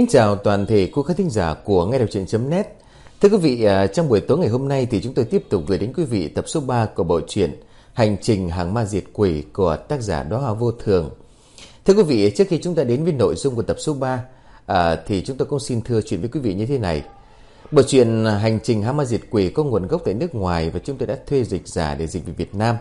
Xin chào toàn thể quý khán thính giả của nghe đọc truyện.net. Thưa quý vị, à, trong buổi tối ngày hôm nay thì chúng tôi tiếp tục gửi đến quý vị tập số 3 của bộ truyện Hành trình hàng ma diệt quỷ của tác giả Đóa Hoa Vô Thường. Thưa quý vị, trước khi chúng ta đến với nội dung của tập số 3 à, thì chúng tôi cũng xin thưa chuyện với quý vị như thế này. Bộ truyện Hành trình hàng ma diệt quỷ có nguồn gốc tại nước ngoài và chúng tôi đã thuê dịch giả để dịch về Việt Nam.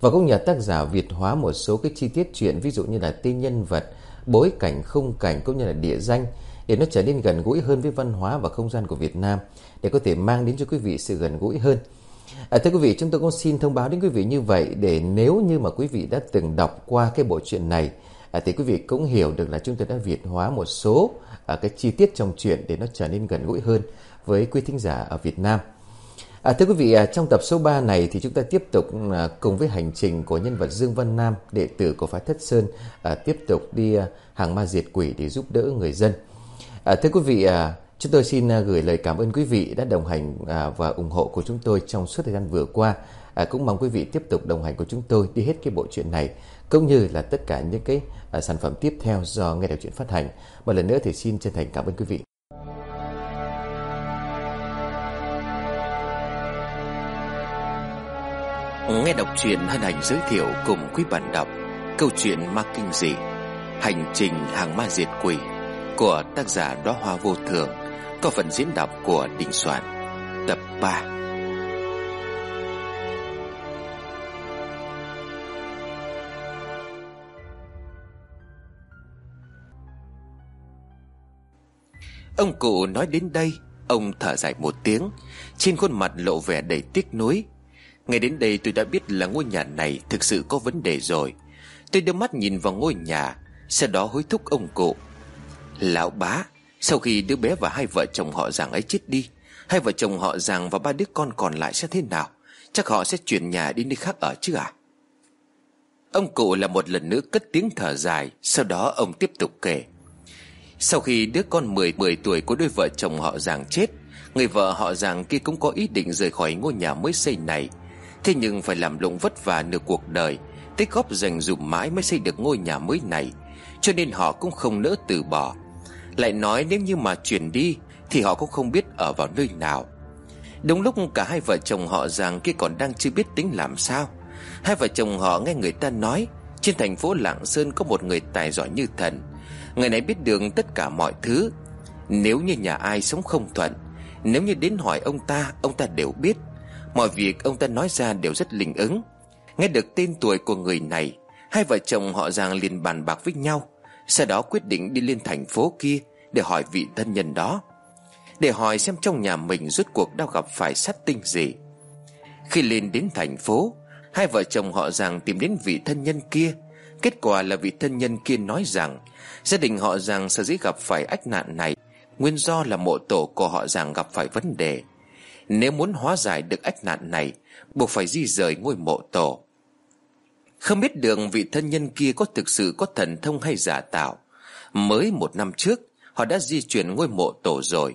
Và cũng nhờ tác giả Việt hóa một số cái chi tiết chuyện ví dụ như là tên nhân vật, bối cảnh, khung cảnh cũng như là địa danh để nó trở nên gần gũi hơn với văn hóa và không gian của Việt Nam để có thể mang đến cho quý vị sự gần gũi hơn. À, thưa quý vị, chúng tôi cũng xin thông báo đến quý vị như vậy để nếu như mà quý vị đã từng đọc qua cái bộ truyện này à, thì quý vị cũng hiểu được là chúng tôi đã việt hóa một số à, cái chi tiết trong truyện để nó trở nên gần gũi hơn với quý thính giả ở Việt Nam. À, thưa quý vị, à, trong tập số 3 này thì chúng ta tiếp tục à, cùng với hành trình của nhân vật Dương Văn Nam, đệ tử của phái Thất Sơn, à, tiếp tục đi à, hàng ma diệt quỷ để giúp đỡ người dân. À, thưa quý vị, à, chúng tôi xin à, gửi lời cảm ơn quý vị đã đồng hành à, và ủng hộ của chúng tôi trong suốt thời gian vừa qua. À, cũng mong quý vị tiếp tục đồng hành của chúng tôi đi hết cái bộ truyện này, cũng như là tất cả những cái à, sản phẩm tiếp theo do nghe đọc truyện phát hành. Một lần nữa thì xin chân thành cảm ơn quý vị. Nghe đọc truyện hân hạnh giới thiệu cùng quý bạn đọc câu chuyện ma kinh dị Hành trình hàng ma diệt quỷ của tác giả Đóa Hoa Vô Thường, có phần diễn đọc của Đình Soạn, tập 3. Ông cụ nói đến đây, Ông thở dài một tiếng, Trên khuôn mặt lộ vẻ đầy tiếc nuối Ngay đến đây tôi đã biết là ngôi nhà này Thực sự có vấn đề rồi Tôi đưa mắt nhìn vào ngôi nhà, Sau đó hối thúc ông cụ Lão bá Sau khi đứa bé và hai vợ chồng họ giàng ấy chết đi Hai vợ chồng họ giàng và ba đứa con còn lại sẽ thế nào? Chắc họ sẽ chuyển nhà đi nơi khác ở chứ à Ông cụ là một lần nữa cất tiếng thở dài Sau đó ông tiếp tục kể. Sau khi đứa con 10, 10 tuổi của đôi vợ chồng họ giàng chết Người vợ họ giàng kia cũng có ý định rời khỏi ngôi nhà mới xây này. Thế nhưng phải làm lụng vất vả nửa cuộc đời Tích góp dành dụm mãi mới xây được ngôi nhà mới này Cho nên họ cũng không nỡ từ bỏ. Lại nói nếu như mà chuyển đi, Thì họ cũng không biết ở vào nơi nào. Đúng lúc cả hai vợ chồng họ rằng kia còn đang chưa biết tính làm sao, Hai vợ chồng họ nghe người ta nói, Trên thành phố Lạng Sơn có một người tài giỏi như thần. Người này biết đường tất cả mọi thứ. Nếu như nhà ai sống không thuận, Nếu như đến hỏi ông ta Ông ta đều biết. Mọi việc ông ta nói ra đều rất linh ứng. Nghe được tên tuổi của người này, Hai vợ chồng họ giang liền bàn bạc với nhau. Sau đó quyết định đi lên thành phố kia Để hỏi vị thân nhân đó, Để hỏi xem trong nhà mình rốt cuộc đã gặp phải sát tinh gì. Khi lên đến thành phố, Hai vợ chồng họ rằng tìm đến vị thân nhân kia. Kết quả là vị thân nhân kia nói rằng, Gia đình họ rằng sở dĩ gặp phải ách nạn này, Nguyên do là mộ tổ của họ rằng gặp phải vấn đề. Nếu muốn hóa giải được ách nạn này, Buộc phải di rời ngôi mộ tổ. Không biết đường vị thân nhân kia có thực sự có thần thông hay giả tạo. Mới một năm trước, Họ đã di chuyển ngôi mộ tổ rồi.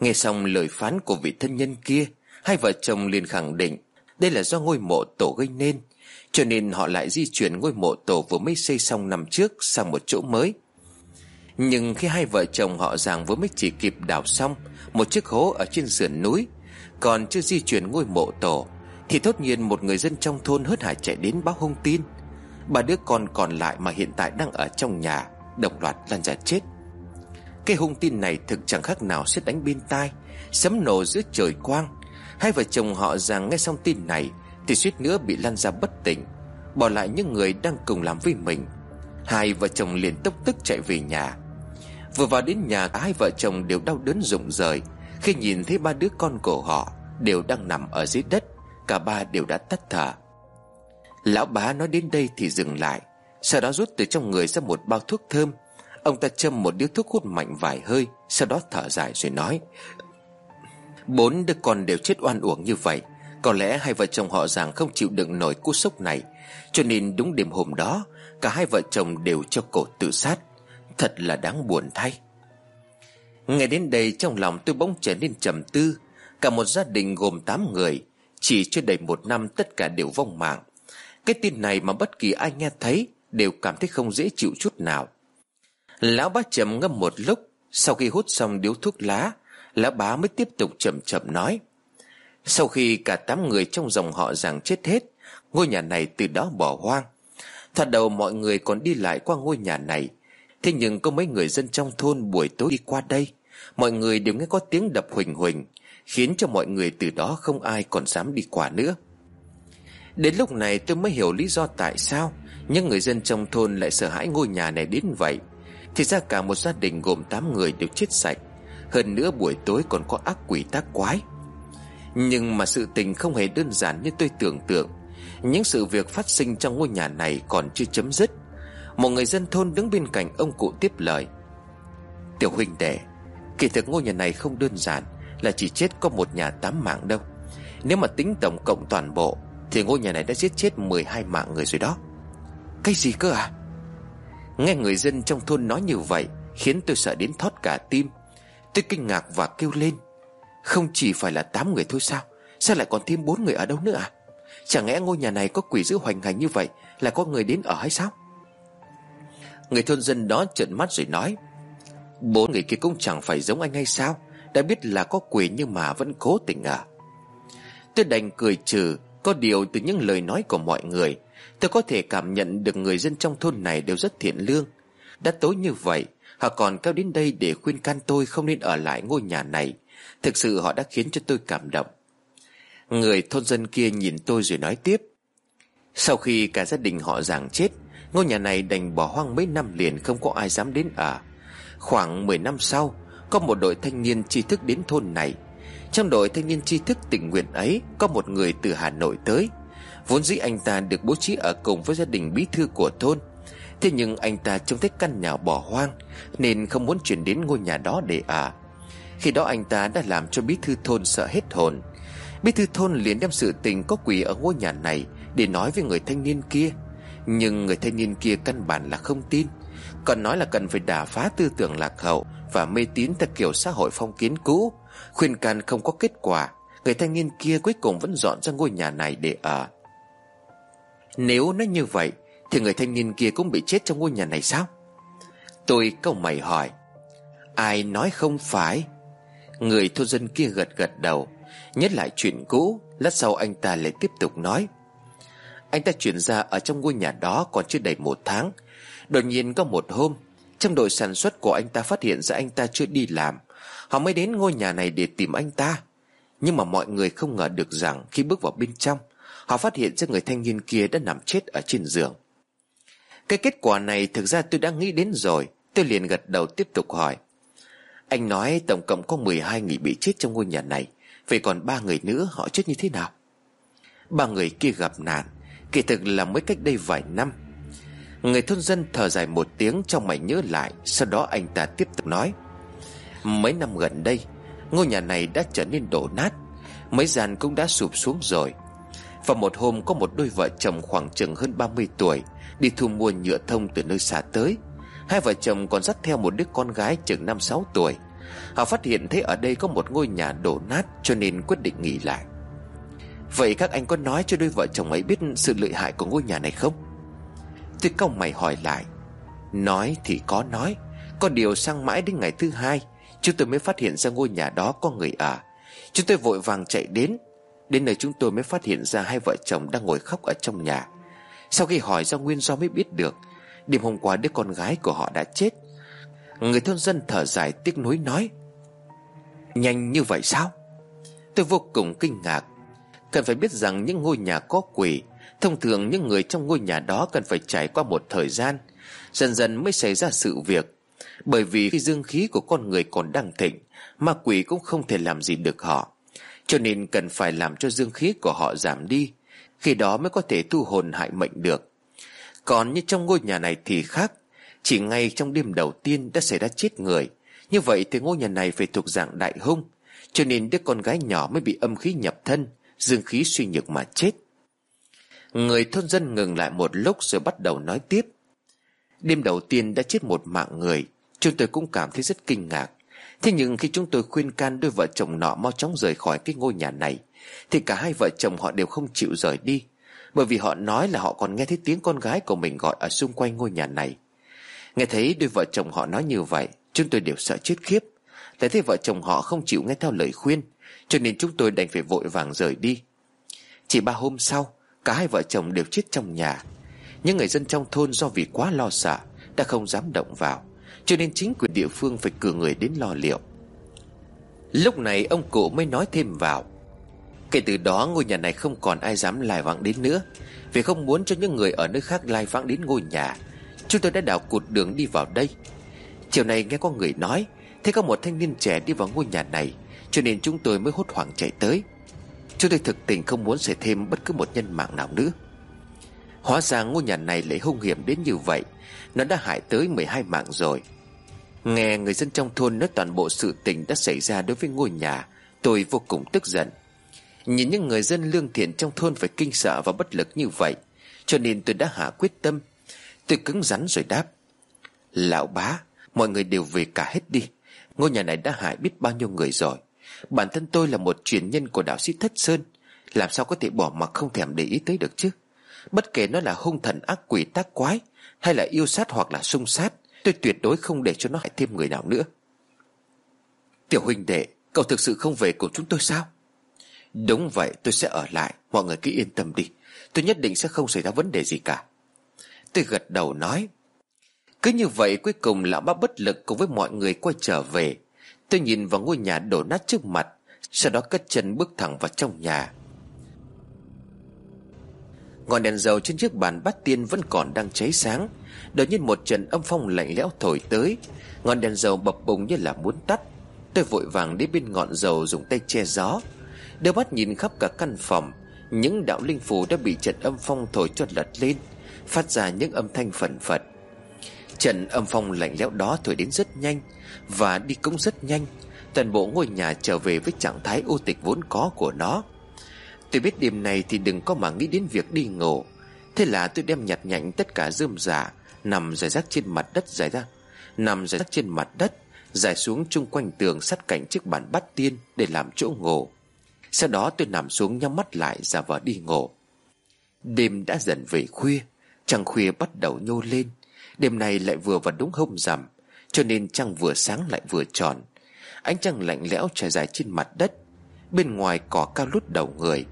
Nghe xong lời phán của vị thân nhân kia, Hai vợ chồng liền khẳng định, Đây là do ngôi mộ tổ gây nên, Cho nên họ lại di chuyển ngôi mộ tổ vừa mới xây xong năm trước sang một chỗ mới. Nhưng khi hai vợ chồng họ rằng vừa mới chỉ kịp đào xong Một chiếc hố ở trên sườn núi, Còn chưa di chuyển ngôi mộ tổ thì thốt nhiên một người dân trong thôn hớt hải chạy đến báo hung tin. Bà đứa con còn lại mà hiện tại đang ở trong nhà, Đồng loạt lan ra chết. Cái hung tin này thực chẳng khác nào xét đánh bên tai, Sấm nổ giữa trời quang. Hai vợ chồng họ rằng nghe xong tin này Thì suýt nữa bị lăn ra bất tỉnh, Bỏ lại những người đang cùng làm với mình. Hai vợ chồng liền tốc tức chạy về nhà. Vừa vào đến nhà cả hai vợ chồng đều đau đớn rụng rời. Khi nhìn thấy ba đứa con của họ, Đều đang nằm ở dưới đất. Cả ba đều đã tắt thở. Lão bá nói đến đây thì dừng lại, Sau đó rút từ trong người ra một bao thuốc thơm. Ông ta châm một điếu thuốc hút mạnh vài hơi, Sau đó thở dài rồi nói, Bốn đứa con đều chết oan uổng như vậy, Có lẽ hai vợ chồng họ rằng không chịu đựng nổi cú sốc này. Cho nên đúng đêm hôm đó, Cả hai vợ chồng đều cho cổ tự sát. Thật là đáng buồn thay. Nghe đến đây trong lòng tôi bỗng trở nên trầm tư. Cả một gia đình gồm 8 người chỉ chưa đầy một năm tất cả đều vong mạng. Cái tin này mà bất kỳ ai nghe thấy Đều cảm thấy không dễ chịu chút nào. Lão bá trầm ngâm một lúc, Sau khi hút xong điếu thuốc lá, Lão bá mới tiếp tục chậm chậm nói. Sau khi cả tám người trong dòng họ giảng chết hết, Ngôi nhà này từ đó bỏ hoang. Thật đầu mọi người còn đi lại qua ngôi nhà này. Thế nhưng có mấy người dân trong thôn buổi tối đi qua đây, Mọi người đều nghe có tiếng đập huỳnh huỳnh. Khiến cho mọi người từ đó không ai còn dám đi qua nữa. Đến lúc này tôi mới hiểu lý do tại sao Những người dân trong thôn lại sợ hãi ngôi nhà này đến vậy. Thì ra cả một gia đình gồm 8 người đều chết sạch. Hơn nữa buổi tối còn có ác quỷ, tác quái. Nhưng mà sự tình không hề đơn giản như tôi tưởng tượng. Những sự việc phát sinh trong ngôi nhà này còn chưa chấm dứt. Một người dân thôn đứng bên cạnh ông cụ tiếp lời. Tiểu huynh đệ, Kỳ thực ngôi nhà này không đơn giản. Là chỉ chết có một nhà tám mạng đâu. Nếu mà tính tổng cộng toàn bộ, Thì ngôi nhà này đã giết chết 12 mạng người rồi đó. Cái gì cơ à? Nghe người dân trong thôn nói như vậy, Khiến tôi sợ đến thót cả tim. Tôi kinh ngạc và kêu lên. Không chỉ phải là 8 người thôi sao? Sao lại còn thêm bốn người ở đâu nữa à? Chẳng lẽ ngôi nhà này có quỷ dữ hoành hành như vậy Là có người đến ở hay sao? Người thôn dân đó trợn mắt rồi nói, Bốn người kia cũng chẳng phải giống anh hay sao? Đã biết là có quỷ nhưng mà vẫn cố tình à. Tôi đành cười trừ, Có điều từ những lời nói của mọi người, Tôi có thể cảm nhận được người dân trong thôn này đều rất thiện lương. Đã tối như vậy, Họ còn kéo đến đây để khuyên can tôi không nên ở lại ngôi nhà này. Thực sự họ đã khiến cho tôi cảm động. Người thôn dân kia nhìn tôi rồi nói tiếp. Sau khi cả gia đình họ giảng chết, Ngôi nhà này đành bỏ hoang mấy năm liền không có ai dám đến ở. Khoảng 10 năm sau có một đội thanh niên tri thức đến thôn này. Trong đội thanh niên tri thức tình nguyện ấy, Có một người từ Hà Nội tới. Vốn dĩ anh ta được bố trí ở cùng với gia đình bí thư của thôn. Thế nhưng anh ta trông thấy căn nhà bỏ hoang, Nên không muốn chuyển đến ngôi nhà đó để ở. Khi đó anh ta đã làm cho bí thư thôn sợ hết hồn. Bí thư thôn liền đem sự tình có quỷ ở ngôi nhà này Để nói với người thanh niên kia. Nhưng người thanh niên kia căn bản là không tin, còn nói là cần phải đả phá tư tưởng lạc hậu. Và mê tín theo kiểu xã hội phong kiến cũ, Khuyên can không có kết quả, Người thanh niên kia cuối cùng vẫn dọn ra ngôi nhà này để ở. Nếu nói như vậy, Thì người thanh niên kia cũng bị chết trong ngôi nhà này sao? Tôi câu mày hỏi. Ai nói không phải? Người thôn dân kia gật gật đầu, Nhớ lại chuyện cũ, Lát sau anh ta lại tiếp tục nói. Anh ta chuyển ra ở trong ngôi nhà đó còn chưa đầy một tháng. Đột nhiên có một hôm trong đội sản xuất của anh ta phát hiện ra anh ta chưa đi làm. Họ mới đến ngôi nhà này để tìm anh ta. Nhưng mà mọi người không ngờ được rằng Khi bước vào bên trong, Họ phát hiện ra người thanh niên kia đã nằm chết ở trên giường. Cái kết quả này thực ra tôi đã nghĩ đến rồi. Tôi liền gật đầu tiếp tục hỏi. Anh nói tổng cộng có 12 người bị chết trong ngôi nhà này. Vậy còn ba người nữa họ chết như thế nào? Ba người kia gặp nạn. Kỳ thực là mới cách đây vài năm Người thôn dân thở dài một tiếng trong mày nhớ lại, Sau đó anh ta tiếp tục nói. Mấy năm gần đây, Ngôi nhà này đã trở nên đổ nát, Mấy gian cũng đã sụp xuống rồi. Và một hôm có một đôi vợ chồng khoảng chừng hơn 30 tuổi Đi thu mua nhựa thông từ nơi xa tới. Hai vợ chồng còn dắt theo một đứa con gái chừng 5-6 tuổi. Họ phát hiện thấy ở đây có một ngôi nhà đổ nát Cho nên quyết định nghỉ lại. Vậy các anh có nói cho đôi vợ chồng ấy biết sự lợi hại của ngôi nhà này không? Tôi câu mày hỏi lại. Nói thì có nói, Có điều sang mãi đến ngày thứ hai, Chúng tôi mới phát hiện ra ngôi nhà đó có người ở. Chúng tôi vội vàng chạy đến Đến nơi chúng tôi mới phát hiện ra hai vợ chồng đang ngồi khóc ở trong nhà. Sau khi hỏi ra nguyên do mới biết được, Đêm hôm qua đứa con gái của họ đã chết. Người thôn dân thở dài tiếc nuối nói, Nhanh như vậy sao? Tôi vô cùng kinh ngạc. Cần phải biết rằng những ngôi nhà có quỷ Thông thường những người trong ngôi nhà đó cần phải trải qua một thời gian, Dần dần mới xảy ra sự việc. Bởi vì khi dương khí của con người còn đang thịnh, Ma quỷ cũng không thể làm gì được họ. Cho nên cần phải làm cho dương khí của họ giảm đi, Khi đó mới có thể thu hồn hại mệnh được. Còn như trong ngôi nhà này thì khác, Chỉ ngay trong đêm đầu tiên đã xảy ra chết người. Như vậy thì ngôi nhà này phải thuộc dạng đại hung, Cho nên đứa con gái nhỏ mới bị âm khí nhập thân, Dương khí suy nhược mà chết. Người thôn dân ngừng lại một lúc rồi bắt đầu nói tiếp. Đêm đầu tiên đã chết một mạng người, Chúng tôi cũng cảm thấy rất kinh ngạc. Thế nhưng khi chúng tôi khuyên can đôi vợ chồng nọ mau chóng rời khỏi cái ngôi nhà này, Thì cả hai vợ chồng họ đều không chịu rời đi, Bởi vì họ nói là họ còn nghe thấy tiếng con gái của mình gọi ở xung quanh ngôi nhà này. Nghe thấy đôi vợ chồng họ nói như vậy, Chúng tôi đều sợ chết khiếp. Tại thế vợ chồng họ không chịu nghe theo lời khuyên, Cho nên chúng tôi đành phải vội vàng rời đi. Chỉ ba hôm sau Cả hai vợ chồng đều chết trong nhà. Những người dân trong thôn do vì quá lo sợ Đã không dám động vào, Cho nên chính quyền địa phương phải cử người đến lo liệu. Lúc này ông cụ mới nói thêm vào, Kể từ đó ngôi nhà này không còn ai dám lai vãng đến nữa, Vì không muốn cho những người ở nơi khác lai vãng đến ngôi nhà. Chúng tôi đã đào cụt đường đi vào đây. Chiều nay nghe có người nói, Thấy có một thanh niên trẻ đi vào ngôi nhà này, Cho nên chúng tôi mới hốt hoảng chạy tới. Chúng tôi thực tình không muốn xảy thêm bất cứ một nhân mạng nào nữa. Hóa ra ngôi nhà này lại hung hiểm đến như vậy. Nó đã hại tới 12 mạng rồi. Nghe người dân trong thôn nói toàn bộ sự tình đã xảy ra đối với ngôi nhà, Tôi vô cùng tức giận. Nhìn những người dân lương thiện trong thôn phải kinh sợ và bất lực như vậy, Cho nên tôi đã hạ quyết tâm. Tôi cứng rắn rồi đáp, Lão bá, Mọi người đều về cả hết đi. Ngôi nhà này đã hại biết bao nhiêu người rồi. Bản thân tôi là một truyền nhân của đạo sĩ Thất Sơn. Làm sao có thể bỏ mặc không thèm để ý tới được chứ? Bất kể nó là hung thần ác quỷ tác quái, Hay là yêu sát hoặc là xung sát, Tôi tuyệt đối không để cho nó hại thêm người nào nữa. Tiểu huynh đệ, Cậu thực sự không về cùng chúng tôi sao? Đúng vậy, tôi sẽ ở lại. Mọi người cứ yên tâm đi. Tôi nhất định sẽ không xảy ra vấn đề gì cả. Tôi gật đầu nói, Cứ như vậy, cuối cùng lão bác bất lực cùng với mọi người quay trở về. Tôi nhìn vào ngôi nhà đổ nát trước mặt, Sau đó cất chân bước thẳng vào trong nhà. Ngọn đèn dầu trên chiếc bàn bát tiên vẫn còn đang cháy sáng. Đột nhiên một trận âm phong lạnh lẽo thổi tới. Ngọn đèn dầu bập bùng như là muốn tắt. Tôi vội vàng đến bên ngọn dầu dùng tay che gió. Đưa mắt nhìn khắp cả căn phòng. Những đạo linh phù đã bị trận âm phong thổi cho lật lên, Phát ra những âm thanh phần phật. Trận âm phong lạnh lẽo đó thổi đến rất nhanh. Và đi cũng rất nhanh. Toàn bộ ngôi nhà trở về với trạng thái ô tịch vốn có của nó. Tôi biết đêm này thì đừng có mà nghĩ đến việc đi ngủ. Thế là tôi đem nhặt nhạnh tất cả rơm rạ, Nằm rải rác trên mặt đất rải ra. Nằm rải rác trên mặt đất, Rải xuống chung quanh tường sát cạnh chiếc bàn bắt tiên Để làm chỗ ngủ. Sau đó tôi nằm xuống nhắm mắt lại ra vờ đi ngủ. Đêm đã dần về khuya, Trăng khuya bắt đầu nhô lên. Đêm này lại vừa vào đúng hôm rằm. Cho nên trăng vừa sáng lại vừa tròn. Ánh trăng lạnh lẽo trải dài trên mặt đất. Bên ngoài cỏ cao lút đầu người.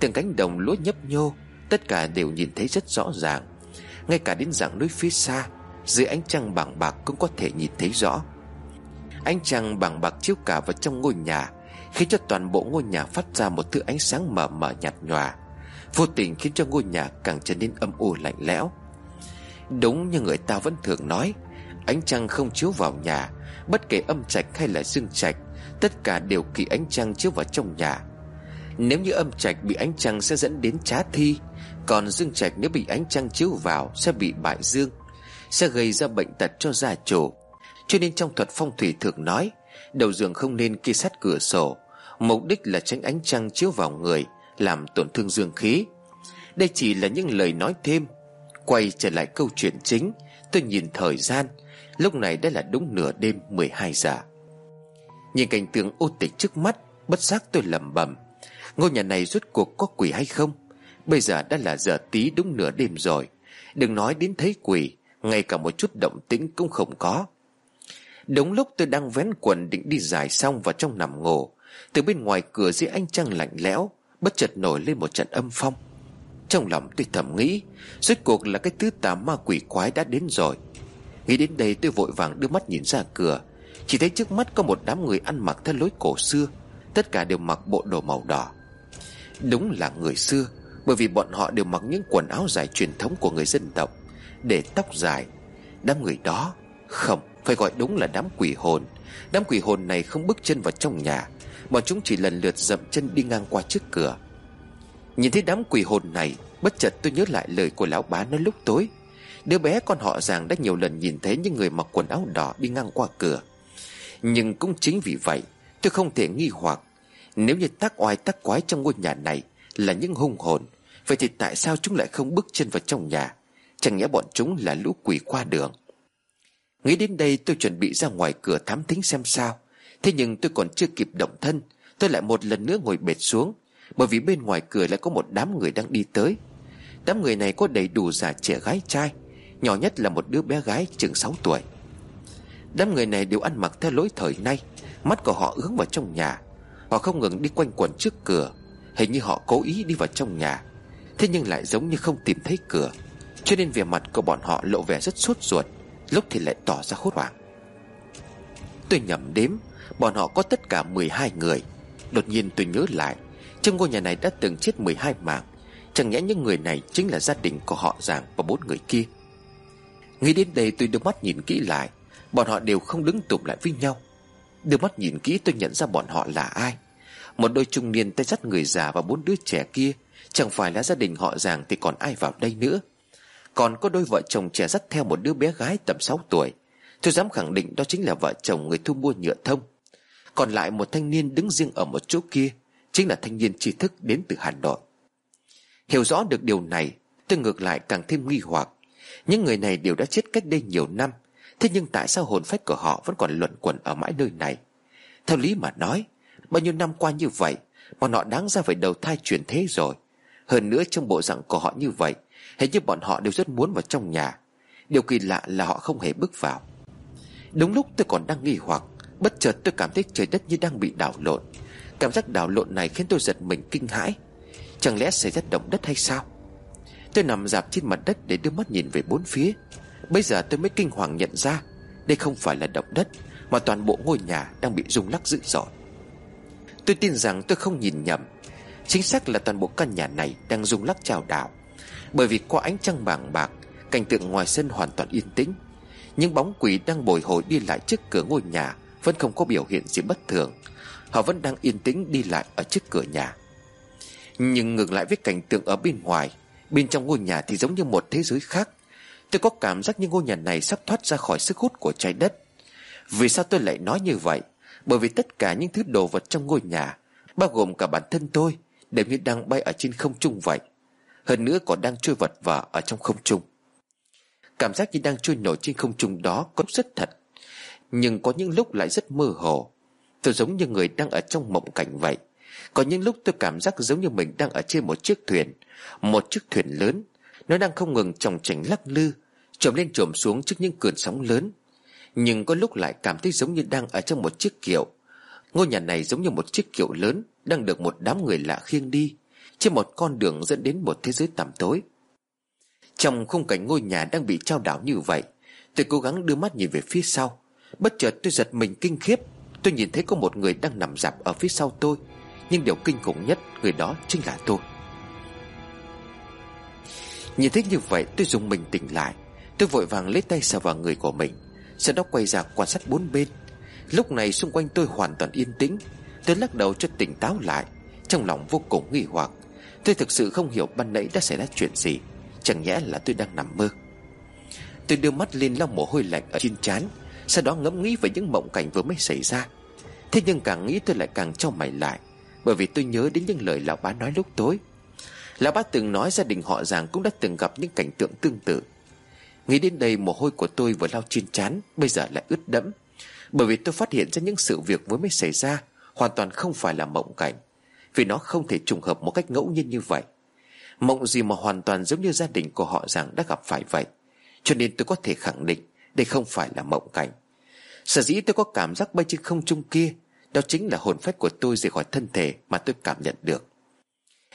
Từng cánh đồng lúa nhấp nhô. Tất cả đều nhìn thấy rất rõ ràng. Ngay cả đến dạng núi phía xa, Dưới ánh trăng bảng bạc cũng có thể nhìn thấy rõ. Ánh trăng bảng bạc chiếu cả vào trong ngôi nhà, Khiến cho toàn bộ ngôi nhà phát ra một thứ ánh sáng mờ mờ nhạt nhòa. Vô tình khiến cho ngôi nhà càng trở nên âm u lạnh lẽo. Đúng như người ta vẫn thường nói Ánh trăng không chiếu vào nhà, Bất kể âm trạch hay là dương trạch, Tất cả đều kỳ ánh trăng chiếu vào trong nhà. Nếu như âm trạch bị ánh trăng sẽ dẫn đến trá thi, Còn dương trạch nếu bị ánh trăng chiếu vào Sẽ bị bại dương, Sẽ gây ra bệnh tật cho gia chủ. Cho nên trong thuật phong thủy thường nói, Đầu giường không nên kê sát cửa sổ, Mục đích là tránh ánh trăng chiếu vào người, Làm tổn thương dương khí. Đây chỉ là những lời nói thêm, Quay trở lại câu chuyện chính, Tôi nhìn thời gian Lúc này đã là đúng nửa đêm 12 giờ. Nhìn cảnh tượng ô tịch trước mắt, Bất giác tôi lẩm bẩm, Ngôi nhà này rốt cuộc có quỷ hay không? Bây giờ đã là giờ tí đúng nửa đêm rồi. Đừng nói đến thấy quỷ, Ngay cả một chút động tĩnh cũng không có. Đúng lúc tôi đang vén quần định đi dài xong vào trong nằm ngủ, Từ bên ngoài cửa dưới ánh trăng lạnh lẽo, Bất chợt nổi lên một trận âm phong. Trong lòng tôi thầm nghĩ, Rốt cuộc là cái thứ tà ma quỷ quái đã đến rồi. Nghĩ đến đây tôi vội vàng đưa mắt nhìn ra cửa. Chỉ thấy trước mắt có một đám người ăn mặc theo lối cổ xưa. Tất cả đều mặc bộ đồ màu đỏ. Đúng là người xưa Bởi vì bọn họ đều mặc những quần áo dài truyền thống của người dân tộc. Để tóc dài Đám người đó Không, phải gọi đúng là đám quỷ hồn. Đám quỷ hồn này không bước chân vào trong nhà Bọn chúng chỉ lần lượt dậm chân đi ngang qua trước cửa. Nhìn thấy đám quỷ hồn này Bất chợt tôi nhớ lại lời của lão bá nói lúc tối. Đứa bé con họ rằng đã nhiều lần nhìn thấy những người mặc quần áo đỏ đi ngang qua cửa. Nhưng cũng chính vì vậy, Tôi không thể nghi hoặc Nếu như tác oai tác quái trong ngôi nhà này Là những hung hồn, Vậy thì tại sao chúng lại không bước chân vào trong nhà? Chẳng nhẽ bọn chúng là lũ quỷ qua đường. Nghĩ đến đây tôi chuẩn bị ra ngoài cửa thám thính xem sao. Thế nhưng tôi còn chưa kịp động thân, Tôi lại một lần nữa ngồi bệt xuống, Bởi vì bên ngoài cửa lại có một đám người đang đi tới. Đám người này có đầy đủ già trẻ gái trai Nhỏ nhất là một đứa bé gái chừng 6 tuổi. Đám người này đều ăn mặc theo lối thời nay. Mắt của họ hướng vào trong nhà. Họ không ngừng đi quanh quẩn trước cửa. Hình như họ cố ý đi vào trong nhà. Thế nhưng lại giống như không tìm thấy cửa. Cho nên vẻ mặt của bọn họ lộ vẻ rất sốt ruột. Lúc thì lại tỏ ra hốt hoảng. Tôi nhầm đếm, Bọn họ có tất cả 12 người. Đột nhiên tôi nhớ lại, Trong ngôi nhà này đã từng chết 12 mạng. Chẳng nhẽ những người này chính là gia đình của họ Giàng và bốn người kia. Nghĩ đến đây tôi đưa mắt nhìn kỹ lại. Bọn họ đều không đứng tụm lại với nhau. Đưa mắt nhìn kỹ tôi nhận ra bọn họ là ai. Một đôi trung niên tay dắt người già và bốn đứa trẻ kia. Chẳng phải là gia đình họ Giàng thì còn ai vào đây nữa. Còn có đôi vợ chồng trẻ dắt theo một đứa bé gái tầm 6 tuổi. Tôi dám khẳng định đó chính là vợ chồng người thu mua nhựa thông. Còn lại một thanh niên đứng riêng ở một chỗ kia, Chính là thanh niên tri thức đến từ Hà Nội. Hiểu rõ được điều này, Tôi ngược lại càng thêm nghi hoặc. Những người này đều đã chết cách đây nhiều năm. Thế nhưng tại sao hồn phách của họ Vẫn còn luẩn quẩn ở mãi nơi này? Theo lý mà nói, Bao nhiêu năm qua như vậy, Bọn họ đáng ra phải đầu thai chuyển thế rồi. Hơn nữa trong bộ dạng của họ như vậy, Hình như bọn họ đều rất muốn vào trong nhà. Điều kỳ lạ là họ không hề bước vào. Đúng lúc tôi còn đang nghi hoặc, Bất chợt tôi cảm thấy trời đất như đang bị đảo lộn. Cảm giác đảo lộn này khiến tôi giật mình kinh hãi. Chẳng lẽ xảy ra động đất hay sao? Tôi nằm dạp trên mặt đất để đưa mắt nhìn về bốn phía. Bây giờ tôi mới kinh hoàng nhận ra, Đây không phải là động đất, Mà toàn bộ ngôi nhà đang bị rung lắc dữ dội. Tôi tin rằng tôi không nhìn nhầm. Chính xác là toàn bộ căn nhà này Đang rung lắc trào đảo. Bởi vì qua ánh trăng bàng bạc, Cảnh tượng ngoài sân hoàn toàn yên tĩnh. Những bóng quỷ đang bồi hồi đi lại trước cửa ngôi nhà Vẫn không có biểu hiện gì bất thường. Họ vẫn đang yên tĩnh đi lại ở trước cửa nhà. Nhưng ngược lại với cảnh tượng ở bên ngoài Bên trong ngôi nhà thì giống như một thế giới khác. Tôi có cảm giác như ngôi nhà này sắp thoát ra khỏi sức hút của trái đất. Vì sao tôi lại nói như vậy? Bởi vì tất cả những thứ đồ vật trong ngôi nhà, Bao gồm cả bản thân tôi, Đều như đang bay ở trên không trung vậy. Hơn nữa còn đang trôi vật vờ ở trong không trung. Cảm giác như đang trôi nổi trên không trung đó có rất thật. Nhưng có những lúc lại rất mơ hồ. Tôi giống như người đang ở trong mộng cảnh vậy. Có những lúc tôi cảm giác giống như mình đang ở trên một chiếc thuyền. Một chiếc thuyền lớn. Nó đang không ngừng tròng trành lắc lư Trồm lên trồm xuống trước những cơn sóng lớn. Nhưng có lúc lại cảm thấy giống như đang ở trong một chiếc kiệu. Ngôi nhà này giống như một chiếc kiệu lớn Đang được một đám người lạ khiêng đi, Trên một con đường dẫn đến một thế giới tăm tối. Trong khung cảnh ngôi nhà đang bị trao đảo như vậy, Tôi cố gắng đưa mắt nhìn về phía sau. Bất chợt tôi giật mình kinh khiếp. Tôi nhìn thấy có một người đang nằm dạp ở phía sau tôi. Nhưng điều kinh khủng nhất, Người đó chính là tôi. Nhìn thấy như vậy, tôi dùng mình tỉnh lại. Tôi vội vàng lấy tay sờ vào người của mình, Sau đó quay ra quan sát bốn bên. Lúc này xung quanh tôi hoàn toàn yên tĩnh. Tôi lắc đầu cho tỉnh táo lại, Trong lòng vô cùng nghi hoặc. Tôi thực sự không hiểu ban nãy đã xảy ra chuyện gì, Chẳng nhẽ là tôi đang nằm mơ. Tôi đưa mắt lên lau mồ hôi lạnh ở trên trán, Sau đó ngẫm nghĩ về những mộng cảnh vừa mới xảy ra. Thế nhưng càng nghĩ tôi lại càng trong mày lại. Bởi vì tôi nhớ đến những lời lão bá nói lúc tối. Lão bá từng nói gia đình họ rằng cũng đã từng gặp những cảnh tượng tương tự. Nghĩ đến đây mồ hôi của tôi vừa lau trên chán, Bây giờ lại ướt đẫm. Bởi vì tôi phát hiện ra những sự việc mới mới xảy ra Hoàn toàn không phải là mộng cảnh Vì nó không thể trùng hợp một cách ngẫu nhiên như vậy. Mộng gì mà hoàn toàn giống như gia đình của họ rằng đã gặp phải vậy? Cho nên tôi có thể khẳng định Đây không phải là mộng cảnh. Sở dĩ tôi có cảm giác bay trên không trung kia đó chính là hồn phách của tôi rời khỏi thân thể Mà tôi cảm nhận được.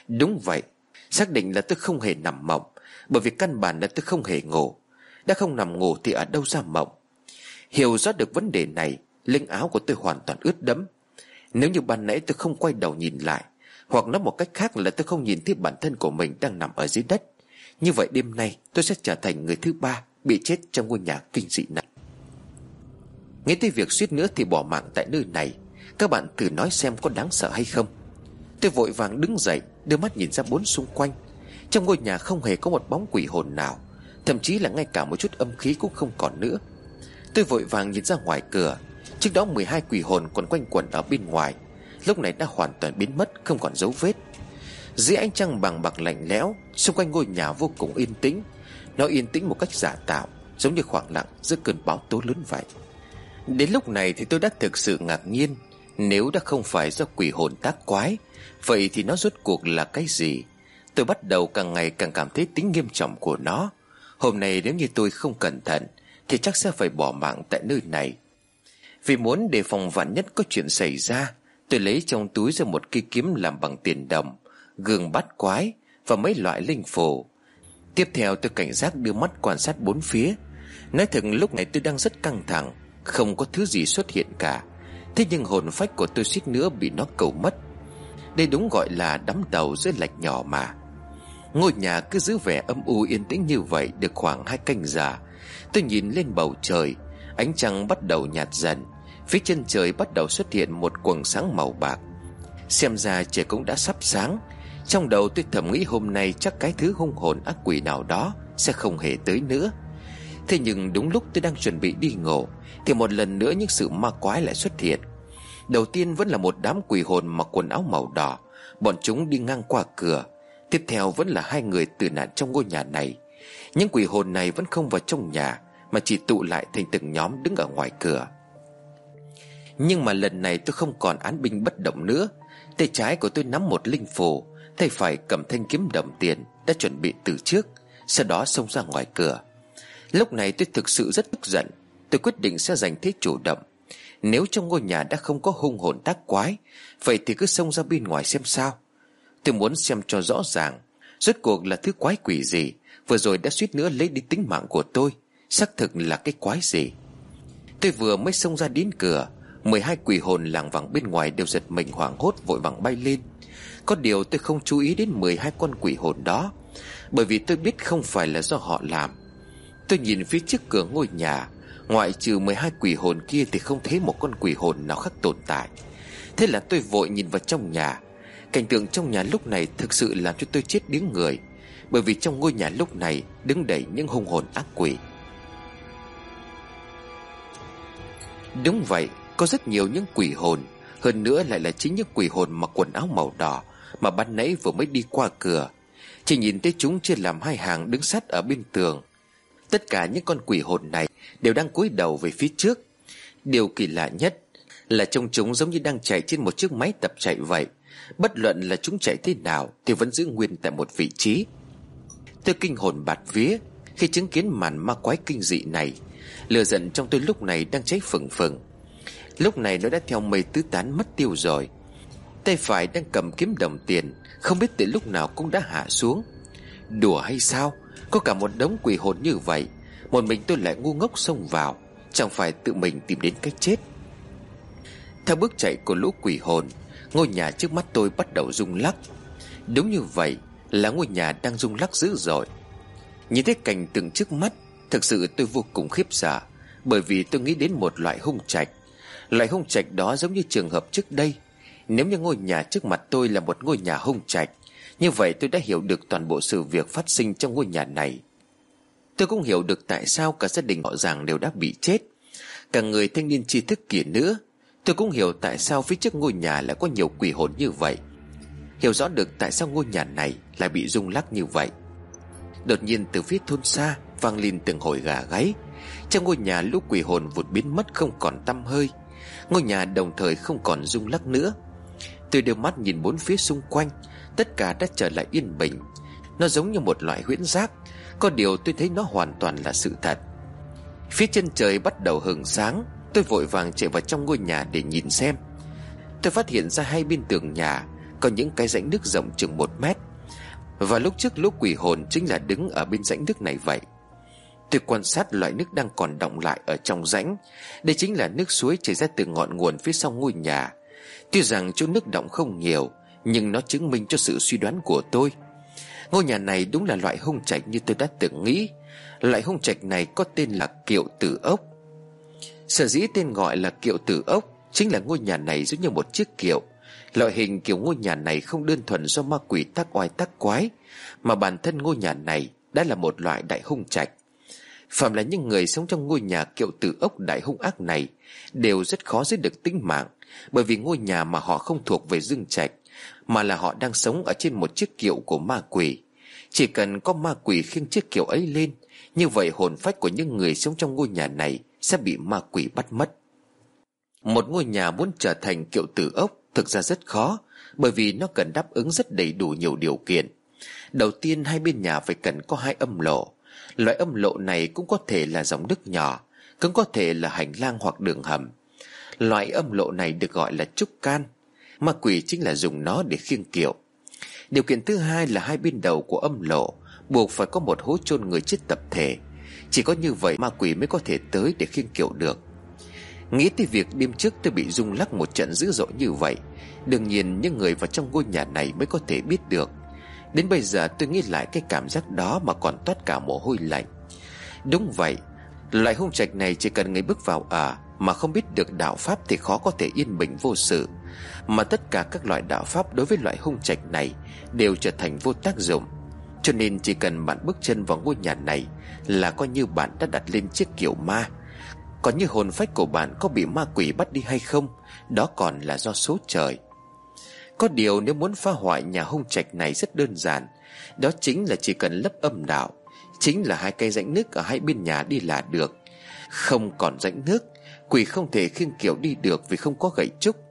Đúng vậy, Xác định là tôi không hề nằm mộng, Bởi vì căn bản là tôi không hề ngủ. Đã không nằm ngủ thì ở đâu ra mộng? Hiểu rõ được vấn đề này, linh áo của tôi hoàn toàn ướt đẫm. Nếu như ban nãy tôi không quay đầu nhìn lại, Hoặc nói một cách khác là tôi không nhìn thấy bản thân của mình đang nằm ở dưới đất, Như vậy đêm nay tôi sẽ trở thành người thứ ba Bị chết trong ngôi nhà kinh dị này. Nghe tới việc suýt nữa thì bỏ mạng tại nơi này các bạn thử nói xem có đáng sợ hay không. Tôi vội vàng đứng dậy, Đưa mắt nhìn ra bốn xung quanh. Trong ngôi nhà không hề có một bóng quỷ hồn nào, Thậm chí là ngay cả một chút âm khí cũng không còn nữa. Tôi vội vàng nhìn ra ngoài cửa. Trước đó 12 quỷ hồn còn quanh quẩn ở bên ngoài. Lúc này đã hoàn toàn biến mất, Không còn dấu vết. Dưới ánh trăng bằng bạc lạnh lẽo, Xung quanh ngôi nhà vô cùng yên tĩnh. Nó yên tĩnh một cách giả tạo, Giống như khoảng lặng giữa cơn bão tố lớn vậy. Đến lúc này thì tôi đã thực sự ngạc nhiên. Nếu đã không phải do quỷ hồn tác quái, Vậy thì nó rốt cuộc là cái gì? Tôi bắt đầu càng ngày càng cảm thấy tính nghiêm trọng của nó. Hôm nay nếu như tôi không cẩn thận, Thì chắc sẽ phải bỏ mạng tại nơi này. Vì muốn đề phòng vạn nhất có chuyện xảy ra, Tôi lấy trong túi ra một cây kiếm làm bằng tiền đồng, Gương bắt quái Và mấy loại linh phổ. Tiếp theo tôi cảnh giác đưa mắt quan sát bốn phía. Nói thật lúc này tôi đang rất căng thẳng, Không có thứ gì xuất hiện cả. Thế nhưng hồn phách của tôi suýt nữa bị nó cầu mất. Đây đúng gọi là đắm đầu dưới lạch nhỏ mà. Ngôi nhà cứ giữ vẻ âm u yên tĩnh như vậy Được khoảng hai canh giờ. Tôi nhìn lên bầu trời, Ánh trăng bắt đầu nhạt dần. Phía chân trời bắt đầu xuất hiện một quầng sáng màu bạc. Xem ra trời cũng đã sắp sáng. Trong đầu tôi thầm nghĩ hôm nay chắc cái thứ hung hồn ác quỷ nào đó Sẽ không hề tới nữa. Thế nhưng đúng lúc tôi đang chuẩn bị đi ngủ thì một lần nữa những sự ma quái lại xuất hiện. Đầu tiên vẫn là một đám quỷ hồn mặc quần áo màu đỏ. Bọn chúng đi ngang qua cửa. Tiếp theo vẫn là hai người tử nạn trong ngôi nhà này. Những quỷ hồn này vẫn không vào trong nhà, Mà chỉ tụ lại thành từng nhóm đứng ở ngoài cửa. Nhưng mà lần này tôi không còn án binh bất động nữa. Tay trái của tôi nắm một linh phù, Tay phải cầm thanh kiếm đồng tiền Đã chuẩn bị từ trước, Sau đó xông ra ngoài cửa. Lúc này tôi thực sự rất tức giận. Tôi quyết định sẽ giành thế chủ động. Nếu trong ngôi nhà đã không có hung hồn tác quái, Vậy thì cứ xông ra bên ngoài xem sao. Tôi muốn xem cho rõ ràng, Rốt cuộc là thứ quái quỷ gì, Vừa rồi đã suýt nữa lấy đi tính mạng của tôi, Xác thực là cái quái gì. Tôi vừa mới xông ra đến cửa, mười hai quỷ hồn làng vàng bên ngoài đều giật mình hoảng hốt vội vàng bay lên. Có điều tôi không chú ý đến mười hai con quỷ hồn đó, Bởi vì tôi biết không phải là do họ làm. Tôi nhìn phía trước cửa ngôi nhà Ngoại trừ 12 quỷ hồn kia Thì không thấy một con quỷ hồn nào khác tồn tại. Thế là tôi vội nhìn vào trong nhà. Cảnh tượng trong nhà lúc này Thực sự làm cho tôi chết điếng người, Bởi vì trong ngôi nhà lúc này Đứng đầy những hung hồn ác quỷ. Đúng vậy, Có rất nhiều những quỷ hồn, Hơn nữa lại là chính những quỷ hồn mặc quần áo màu đỏ Mà ban nãy vừa mới đi qua cửa. Chỉ nhìn thấy chúng chia làm hai hàng đứng sát ở bên tường. Tất cả những con quỷ hồn này Đều đang cúi đầu về phía trước. Điều kỳ lạ nhất Là trông chúng giống như đang chạy trên một chiếc máy tập chạy vậy. Bất luận là chúng chạy thế nào Thì vẫn giữ nguyên tại một vị trí. Tôi kinh hồn bạt vía, Khi chứng kiến màn ma quái kinh dị này lừa giận trong tôi lúc này đang cháy phừng phừng. Lúc này nó đã theo mây tứ tán mất tiêu rồi. Tay phải đang cầm kiếm đồng tiền, Không biết từ lúc nào cũng đã hạ xuống. Đùa hay sao? Có cả một đống quỷ hồn như vậy một mình tôi lại ngu ngốc xông vào, Chẳng phải tự mình tìm đến cái chết. Theo bước chạy của lũ quỷ hồn, Ngôi nhà trước mắt tôi bắt đầu rung lắc. Đúng như vậy Là ngôi nhà đang rung lắc dữ dội. Nhìn thấy cảnh từng trước mắt, Thực sự tôi vô cùng khiếp sợ, Bởi vì tôi nghĩ đến một loại hung trạch. Loại hung trạch đó giống như trường hợp trước đây. Nếu như ngôi nhà trước mặt tôi là một ngôi nhà hung trạch, như vậy tôi đã hiểu được toàn bộ sự việc phát sinh trong ngôi nhà này. Tôi cũng hiểu được tại sao cả gia đình họ ràng đều đã bị chết. Cả người thanh niên tri thức kia nữa. Tôi cũng hiểu tại sao phía trước ngôi nhà lại có nhiều quỷ hồn như vậy. Hiểu rõ được tại sao ngôi nhà này lại bị rung lắc như vậy. Đột nhiên từ phía thôn xa vang lên từng hồi gà gáy. Trong ngôi nhà lũ quỷ hồn vụt biến mất không còn tăm hơi. Ngôi nhà đồng thời không còn rung lắc nữa. Tôi đưa mắt nhìn bốn phía xung quanh. Tất cả đã trở lại yên bình. Nó giống như một loại huyễn giác. Có điều tôi thấy nó hoàn toàn là sự thật. Phía chân trời bắt đầu hừng sáng, Tôi vội vàng chạy vào trong ngôi nhà để nhìn xem. Tôi phát hiện ra hai bên tường nhà Có những cái rãnh nước rộng chừng một mét. Và lúc trước lúc quỷ hồn chính là đứng ở bên rãnh nước này vậy. Tôi quan sát loại nước đang còn động lại ở trong rãnh. Đây chính là nước suối chảy ra từ ngọn nguồn phía sau ngôi nhà. Tuy rằng chỗ nước động không nhiều, nhưng nó chứng minh cho sự suy đoán của tôi. Ngôi nhà này đúng là loại hung trạch như tôi đã từng nghĩ. Loại hung trạch này có tên là kiệu tử ốc. Sở dĩ tên gọi là kiệu tử ốc Chính là ngôi nhà này giống như một chiếc kiệu. Loại hình kiểu ngôi nhà này không đơn thuần do ma quỷ tác oai tác quái, Mà bản thân ngôi nhà này đã là một loại đại hung trạch. Phạm là những người sống trong ngôi nhà kiệu tử ốc đại hung ác này Đều rất khó giữ được tính mạng, Bởi vì ngôi nhà mà họ không thuộc về dương trạch mà là họ đang sống ở trên một chiếc kiệu của ma quỷ. Chỉ cần có ma quỷ khiêng chiếc kiệu ấy lên, Như vậy hồn phách của những người sống trong ngôi nhà này Sẽ bị ma quỷ bắt mất. Một ngôi nhà muốn trở thành kiệu tử ốc Thực ra rất khó, Bởi vì nó cần đáp ứng rất đầy đủ nhiều điều kiện. Đầu tiên, hai bên nhà phải cần có hai âm lộ. Loại âm lộ này cũng có thể là dòng nước nhỏ, Cũng có thể là hành lang hoặc đường hầm. Loại âm lộ này được gọi là trúc can. Ma quỷ chính là dùng nó để khiêng kiệu. Điều kiện thứ hai là hai bên đầu của âm lộ Buộc phải có một hố chôn người chết tập thể. Chỉ có như vậy ma quỷ mới có thể tới để khiêng kiệu được. Nghĩ tới việc đêm trước tôi bị rung lắc một trận dữ dội như vậy, Đương nhiên những người vào trong ngôi nhà này mới có thể biết được. Đến bây giờ tôi nghĩ lại cái cảm giác đó mà còn toát cả mồ hôi lạnh. Đúng vậy, Loại hung trạch này chỉ cần người bước vào ở Mà không biết được đạo pháp thì khó có thể yên bình vô sự. Mà tất cả các loại đạo pháp đối với loại hung trạch này Đều trở thành vô tác dụng. Cho nên chỉ cần bạn bước chân vào ngôi nhà này Là coi như bạn đã đặt lên chiếc kiểu ma. Còn như hồn phách của bạn có bị ma quỷ bắt đi hay không, Đó còn là do số trời. Có điều nếu muốn phá hoại nhà hung trạch này rất đơn giản, Đó chính là chỉ cần lấp âm đạo, Chính là hai cây rãnh nước ở hai bên nhà đi là được. Không còn rãnh nước, Quỷ không thể khiêng kiểu đi được vì không có gậy trúc.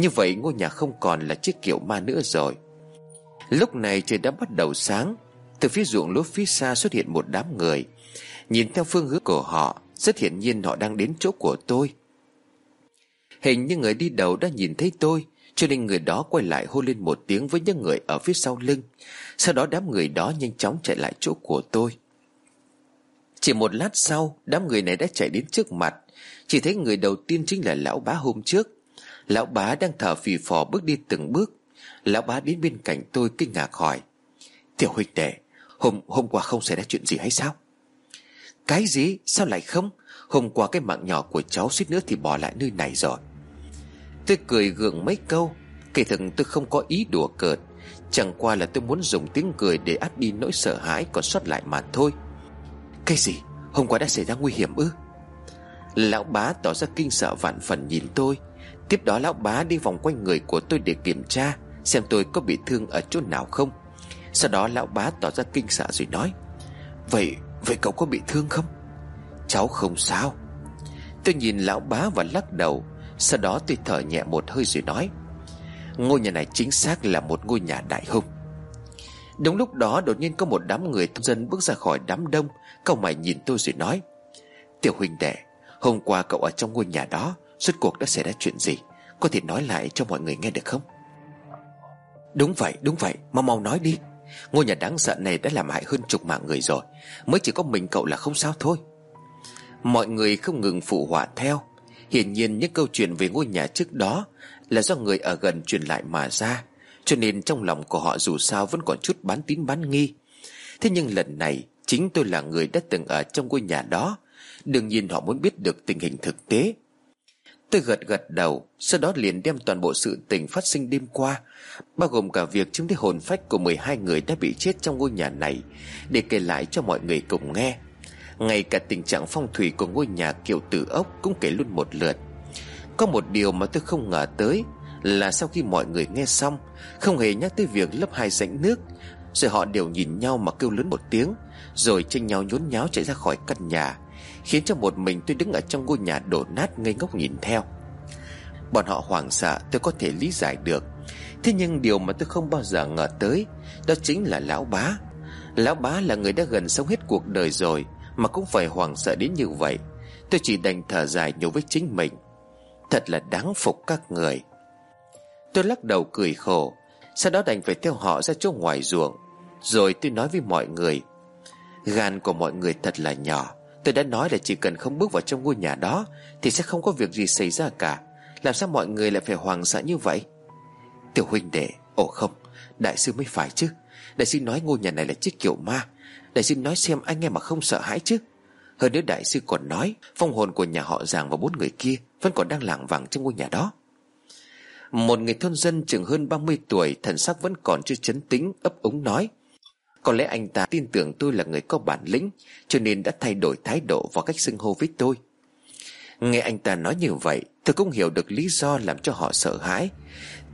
Như vậy ngôi nhà không còn là chiếc kiểu ma nữa rồi. Lúc này trời đã bắt đầu sáng. Từ phía ruộng lúa phía xa xuất hiện một đám người. Nhìn theo phương hướng của họ, Rất hiển nhiên họ đang đến chỗ của tôi. Hình như người đi đầu đã nhìn thấy tôi, Cho nên người đó quay lại hô lên một tiếng với những người ở phía sau lưng. Sau đó đám người đó nhanh chóng chạy lại chỗ của tôi. Chỉ một lát sau, Đám người này đã chạy đến trước mặt. Chỉ thấy người đầu tiên chính là lão bá hôm trước. Lão bá đang thở phì phò bước đi từng bước. Lão bá đến bên cạnh tôi kinh ngạc hỏi, Tiểu huynh đệ, Hôm hôm qua không xảy ra chuyện gì hay sao? Cái gì? Sao lại không? Hôm qua cái mạng nhỏ của cháu suýt nữa thì bỏ lại nơi này rồi. Tôi cười gượng mấy câu kể thực tôi không có ý đùa cợt. Chẳng qua là tôi muốn dùng tiếng cười để át đi nỗi sợ hãi còn sót lại mà thôi. Cái gì? Hôm qua đã xảy ra nguy hiểm ư? Lão bá tỏ ra kinh sợ vạn phần nhìn tôi. Tiếp đó lão bá đi vòng quanh người của tôi để kiểm tra, Xem tôi có bị thương ở chỗ nào không. Sau đó lão bá tỏ ra kinh sợ rồi nói, Vậy Vậy cậu có bị thương không? Cháu không sao. Tôi nhìn lão bá và lắc đầu, Sau đó tôi thở nhẹ một hơi rồi nói, Ngôi nhà này chính xác là một ngôi nhà đại hùng. Đúng lúc đó đột nhiên có một đám người dân bước ra khỏi đám đông Cậu mày nhìn tôi rồi nói, Tiểu huynh đệ, Hôm qua cậu ở trong ngôi nhà đó Suốt cuộc đã xảy ra chuyện gì? Có thể nói lại cho mọi người nghe được không? Đúng vậy đúng vậy. Mau mau nói đi. Ngôi nhà đáng sợ này đã làm hại hơn chục mạng người rồi. Mới chỉ có mình cậu là không sao thôi. Mọi người không ngừng phụ họa theo. Hiển nhiên những câu chuyện về ngôi nhà trước đó Là do người ở gần truyền lại mà ra, Cho nên trong lòng của họ dù sao vẫn còn chút bán tín bán nghi. Thế nhưng lần này, Chính tôi là người đã từng ở trong ngôi nhà đó. Đương nhiên họ muốn biết được tình hình thực tế. Tôi gật gật đầu, Sau đó liền đem toàn bộ sự tình phát sinh đêm qua, Bao gồm cả việc chứng thấy hồn phách của 12 người đã bị chết trong ngôi nhà này, Để kể lại cho mọi người cùng nghe. Ngay cả tình trạng phong thủy của ngôi nhà kiểu tử ốc cũng kể luôn một lượt. Có một điều mà tôi không ngờ tới Là sau khi mọi người nghe xong, Không hề nhắc tới việc lấp hai rãnh nước, Rồi họ đều nhìn nhau mà kêu lớn một tiếng, rồi tranh nhau nhốn nháo chạy ra khỏi căn nhà. Khiến cho một mình tôi đứng ở trong ngôi nhà đổ nát ngây ngốc nhìn theo. Bọn họ hoảng sợ tôi có thể lý giải được. Thế nhưng điều mà tôi không bao giờ ngờ tới, Đó chính là lão bá. Lão bá là người đã gần sống hết cuộc đời rồi, Mà cũng phải hoảng sợ đến như vậy. Tôi chỉ đành thở dài nhủ với chính mình. Thật là đáng phục các người. Tôi lắc đầu cười khổ, Sau đó đành phải theo họ ra chỗ ngoài ruộng. Rồi tôi nói với mọi người, Gan của mọi người thật là nhỏ Tôi đã nói là chỉ cần không bước vào trong ngôi nhà đó, Thì sẽ không có việc gì xảy ra cả. Làm sao mọi người lại phải hoàng sợ như vậy? Tiểu huynh đệ, Ồ không, Đại sư mới phải chứ. Đại sư nói ngôi nhà này là chiếc kiểu ma. Đại sư nói xem anh em mà không sợ hãi chứ. Hơn nữa đại sư còn nói, Phong hồn của nhà họ giàng và bốn người kia Vẫn còn đang lảng vàng trong ngôi nhà đó. Một người thôn dân chừng hơn 30 tuổi, Thần sắc vẫn còn chưa chấn tĩnh, ấp úng nói có lẽ anh ta tin tưởng tôi là người có bản lĩnh, Cho nên đã thay đổi thái độ và cách xưng hô với tôi. Nghe anh ta nói như vậy, Tôi cũng hiểu được lý do làm cho họ sợ hãi.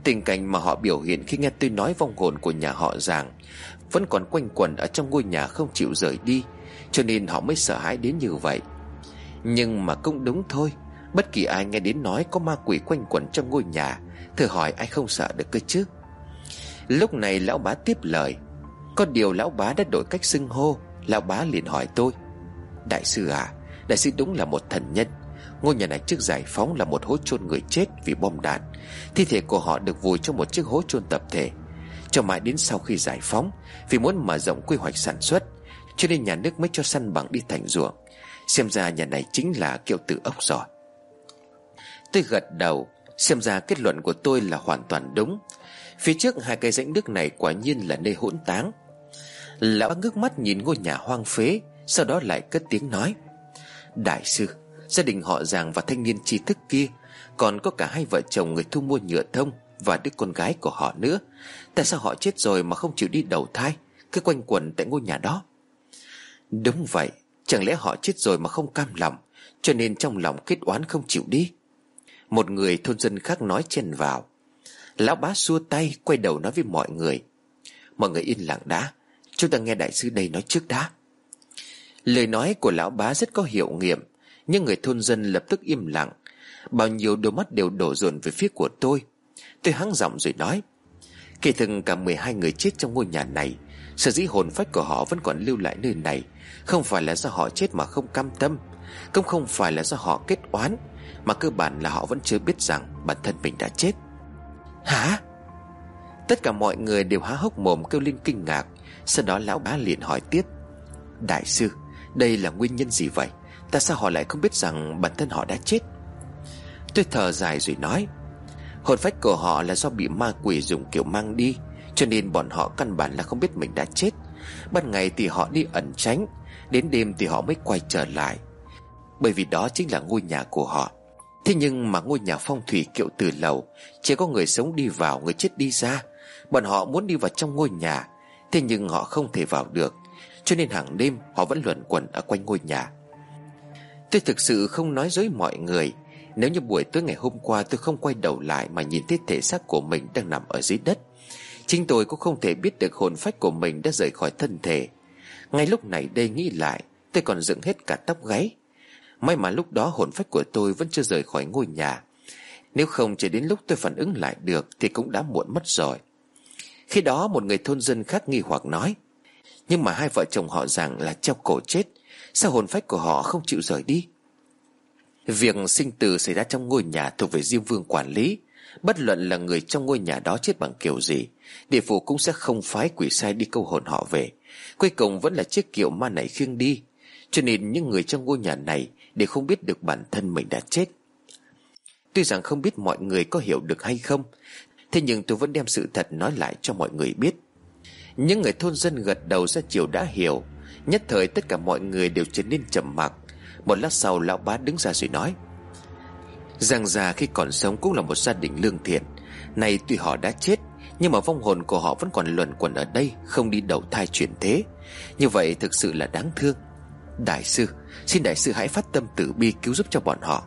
Tình cảnh mà họ biểu hiện khi nghe tôi nói vong hồn của nhà họ rằng Vẫn còn quanh quẩn ở trong ngôi nhà không chịu rời đi, Cho nên họ mới sợ hãi đến như vậy. Nhưng mà cũng đúng thôi, Bất kỳ ai nghe đến nói có ma quỷ quanh quẩn trong ngôi nhà, Thử hỏi ai không sợ được cơ chứ? Lúc này lão bá tiếp lời có điều lão bá đã đổi cách xưng hô. Lão bá liền hỏi tôi, Đại sư à Đại sư đúng là một thần nhân. Ngôi nhà này trước giải phóng là một hố chôn người chết vì bom đạn. Thi thể của họ được vùi trong một chiếc hố chôn tập thể. Cho mãi đến sau khi giải phóng, Vì muốn mở rộng quy hoạch sản xuất, Cho nên nhà nước mới cho săn bằng đi thành ruộng. Xem ra nhà này chính là kiệu tử ốc giỏi Tôi gật đầu, Xem ra kết luận của tôi là hoàn toàn đúng. Phía trước hai cây rãnh nước này quả nhiên là nơi hỗn táng. Lão ngước mắt nhìn ngôi nhà hoang phế, Sau đó lại cất tiếng nói. Đại sư, Gia đình họ giàng và thanh niên tri thức kia, Còn có cả hai vợ chồng người thu mua nhựa thông Và đứa con gái của họ nữa. Tại sao họ chết rồi mà không chịu đi đầu thai, Cứ quanh quẩn tại ngôi nhà đó? Đúng vậy, Chẳng lẽ họ chết rồi mà không cam lòng, Cho nên trong lòng kết oán không chịu đi? Một người thôn dân khác nói chen vào. Lão bá xua tay, Quay đầu nói với mọi người. Mọi người yên lặng đã. Chúng ta nghe đại sư đây nói trước đã. Lời nói của lão bá rất có hiệu nghiệm, Nhưng người thôn dân lập tức im lặng. Bao nhiêu đôi mắt đều đổ dồn về phía của tôi. Tôi hắng giọng rồi nói Kể từng cả 12 người chết trong ngôi nhà này, Sở dĩ hồn phách của họ vẫn còn lưu lại nơi này, Không phải là do họ chết mà không cam tâm, Cũng không phải là do họ kết oán, Mà cơ bản là họ vẫn chưa biết rằng Bản thân mình đã chết. Hả? Tất cả mọi người đều há hốc mồm kêu lên kinh ngạc. Sau đó lão bá liền hỏi tiếp, Đại sư, Đây là nguyên nhân gì vậy? Tại sao họ lại không biết rằng bản thân họ đã chết? Tôi thở dài rồi nói, Hồn phách của họ là do bị ma quỷ dùng kiểu mang đi, Cho nên bọn họ căn bản là không biết mình đã chết. Ban ngày thì họ đi ẩn tránh, Đến đêm thì họ mới quay trở lại. Bởi vì đó chính là ngôi nhà của họ. Thế nhưng mà ngôi nhà phong thủy kiệu từ lầu, Chỉ có người sống đi vào, Người chết đi ra. Bọn họ muốn đi vào trong ngôi nhà, Thế nhưng họ không thể vào được, Cho nên hàng đêm họ vẫn luẩn quẩn ở quanh ngôi nhà. Tôi thực sự không nói dối mọi người, Nếu như buổi tối ngày hôm qua tôi không quay đầu lại Mà nhìn thấy thể xác của mình đang nằm ở dưới đất, Chính tôi cũng không thể biết được hồn phách của mình đã rời khỏi thân thể. Ngay lúc này đây nghĩ lại, Tôi còn dựng hết cả tóc gáy. May mà lúc đó hồn phách của tôi vẫn chưa rời khỏi ngôi nhà. Nếu không chỉ đến lúc tôi phản ứng lại được Thì cũng đã muộn mất rồi. Khi đó một người thôn dân khác nghi hoặc nói, Nhưng mà hai vợ chồng họ rằng là treo cổ chết, Sao hồn phách của họ không chịu rời đi? Việc sinh tử xảy ra trong ngôi nhà thuộc về Diêm Vương quản lý. Bất luận là người trong ngôi nhà đó chết bằng kiểu gì, Địa phủ cũng sẽ không phái quỷ sai đi câu hồn họ về. Cuối cùng vẫn là chiếc kiệu ma này khiêng đi. Cho nên những người trong ngôi nhà này đều không biết được bản thân mình đã chết. Tuy rằng không biết mọi người có hiểu được hay không Thế nhưng tôi vẫn đem sự thật nói lại cho mọi người biết. Những người thôn dân gật đầu ra chiều đã hiểu. Nhất thời tất cả mọi người đều trở nên trầm mặc. Một lát sau, lão bá đứng ra rồi nói, Giang già khi còn sống cũng là một gia đình lương thiện. Này tuy họ đã chết, Nhưng mà vong hồn của họ vẫn còn luẩn quẩn ở đây, Không đi đầu thai chuyển thế. Như vậy thực sự là đáng thương. Đại sư, Xin đại sư hãy phát tâm tử bi cứu giúp cho bọn họ.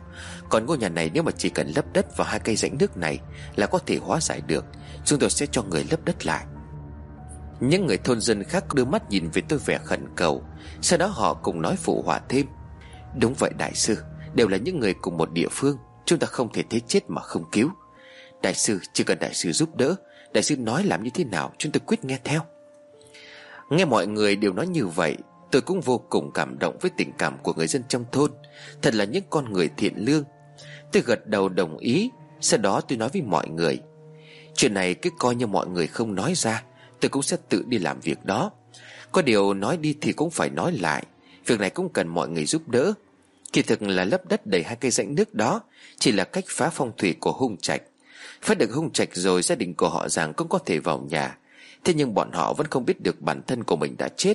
Còn ngôi nhà này nếu mà chỉ cần lấp đất vào hai cây rãnh nước này Là có thể hóa giải được. Chúng tôi sẽ cho người lấp đất lại. Những người thôn dân khác đưa mắt nhìn về tôi vẻ khẩn cầu. Sau đó họ cùng nói phụ họa thêm. Đúng vậy, đại sư, Đều là những người cùng một địa phương. Chúng ta không thể thấy chết mà không cứu. Đại sư, chỉ cần đại sư giúp đỡ, Đại sư nói làm như thế nào, Chúng tôi quyết nghe theo. Nghe mọi người đều nói như vậy, Tôi cũng vô cùng cảm động với tình cảm của người dân trong thôn. Thật là những con người thiện lương Tôi gật đầu đồng ý. Sau đó tôi nói với mọi người. Chuyện này cứ coi như mọi người không nói ra. Tôi cũng sẽ tự đi làm việc đó. Có điều nói đi thì cũng phải nói lại. Việc này cũng cần mọi người giúp đỡ. Kỳ thực là lấp đất đầy hai cây rãnh nước đó. Chỉ là cách phá phong thủy của hung trạch. Phát được hung trạch rồi, Gia đình của họ rằng cũng có thể vào nhà. Thế nhưng bọn họ vẫn không biết được bản thân của mình đã chết.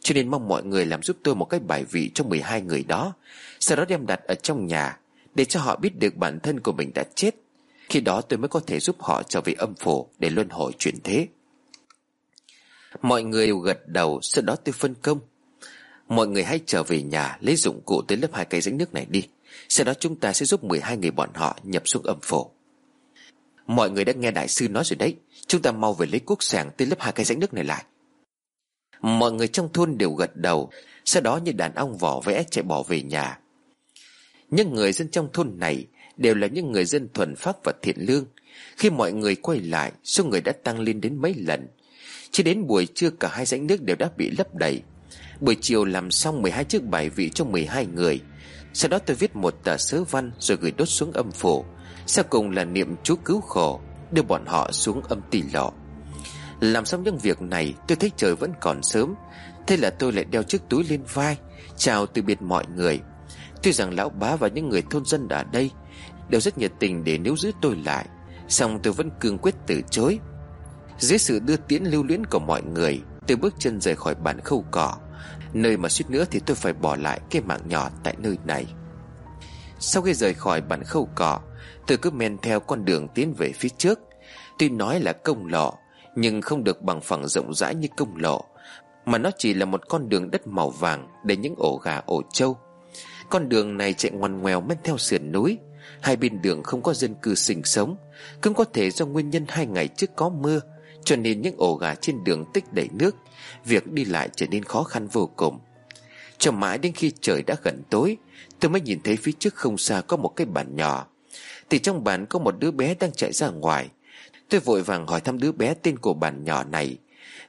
Cho nên mong mọi người làm giúp tôi một cái bài vị cho 12 người đó. Sau đó đem đặt ở trong nhà. Để cho họ biết được bản thân của mình đã chết. Khi đó tôi mới có thể giúp họ trở về âm phủ Để luân hồi chuyển thế. Mọi người đều gật đầu, Sau đó tôi phân công. Mọi người hãy trở về nhà, Lấy dụng cụ tới lớp hai cây rãnh nước này đi. Sau đó chúng ta sẽ giúp 12 người bọn họ nhập xuống âm phủ. Mọi người đã nghe đại sư nói rồi đấy. Chúng ta mau về lấy cuốc sàng tới lớp hai cây rãnh nước này lại. Mọi người trong thôn đều gật đầu. Sau đó như đàn ong vỏ vẽ chạy bỏ về nhà những người dân trong thôn này Đều là những người dân thuần phác và thiện lương. Khi mọi người quay lại, Số người đã tăng lên đến mấy lần. Chỉ đến buổi trưa, cả hai rãnh nước đều đã bị lấp đầy. Buổi chiều làm xong 12 chiếc bài vị cho 12 người. Sau đó tôi viết một tờ sớ văn Rồi gửi đốt xuống âm phủ. Sau cùng là niệm chú cứu khổ, Đưa bọn họ xuống âm tỷ lọ. Làm xong những việc này, Tôi thấy trời vẫn còn sớm. Thế là tôi lại đeo chiếc túi lên vai, Chào từ biệt mọi người. Tuy rằng lão bá và những người thôn dân ở đây Đều rất nhiệt tình để níu giữ tôi lại, song tôi vẫn cương quyết từ chối. Dưới sự đưa tiễn lưu luyến của mọi người, Tôi bước chân rời khỏi bản khâu cỏ. Nơi mà suýt nữa thì tôi phải bỏ lại cái mạng nhỏ tại nơi này. Sau khi rời khỏi bản khâu cỏ, Tôi cứ men theo con đường tiến về phía trước. Tuy nói là công lộ, Nhưng không được bằng phẳng rộng rãi như công lộ, Mà nó chỉ là một con đường đất màu vàng Để những ổ gà ổ trâu. Con đường này chạy ngoằn ngoèo men theo sườn núi. Hai bên đường không có dân cư sinh sống, Cũng có thể do nguyên nhân hai ngày trước có mưa, Cho nên những ổ gà trên đường tích đầy nước, Việc đi lại trở nên khó khăn vô cùng. Cho mãi đến khi trời đã gần tối, Tôi mới nhìn thấy phía trước không xa có một cái bàn nhỏ. Thì trong bàn có một đứa bé đang chạy ra ngoài. Tôi vội vàng hỏi thăm đứa bé tên của bàn nhỏ này.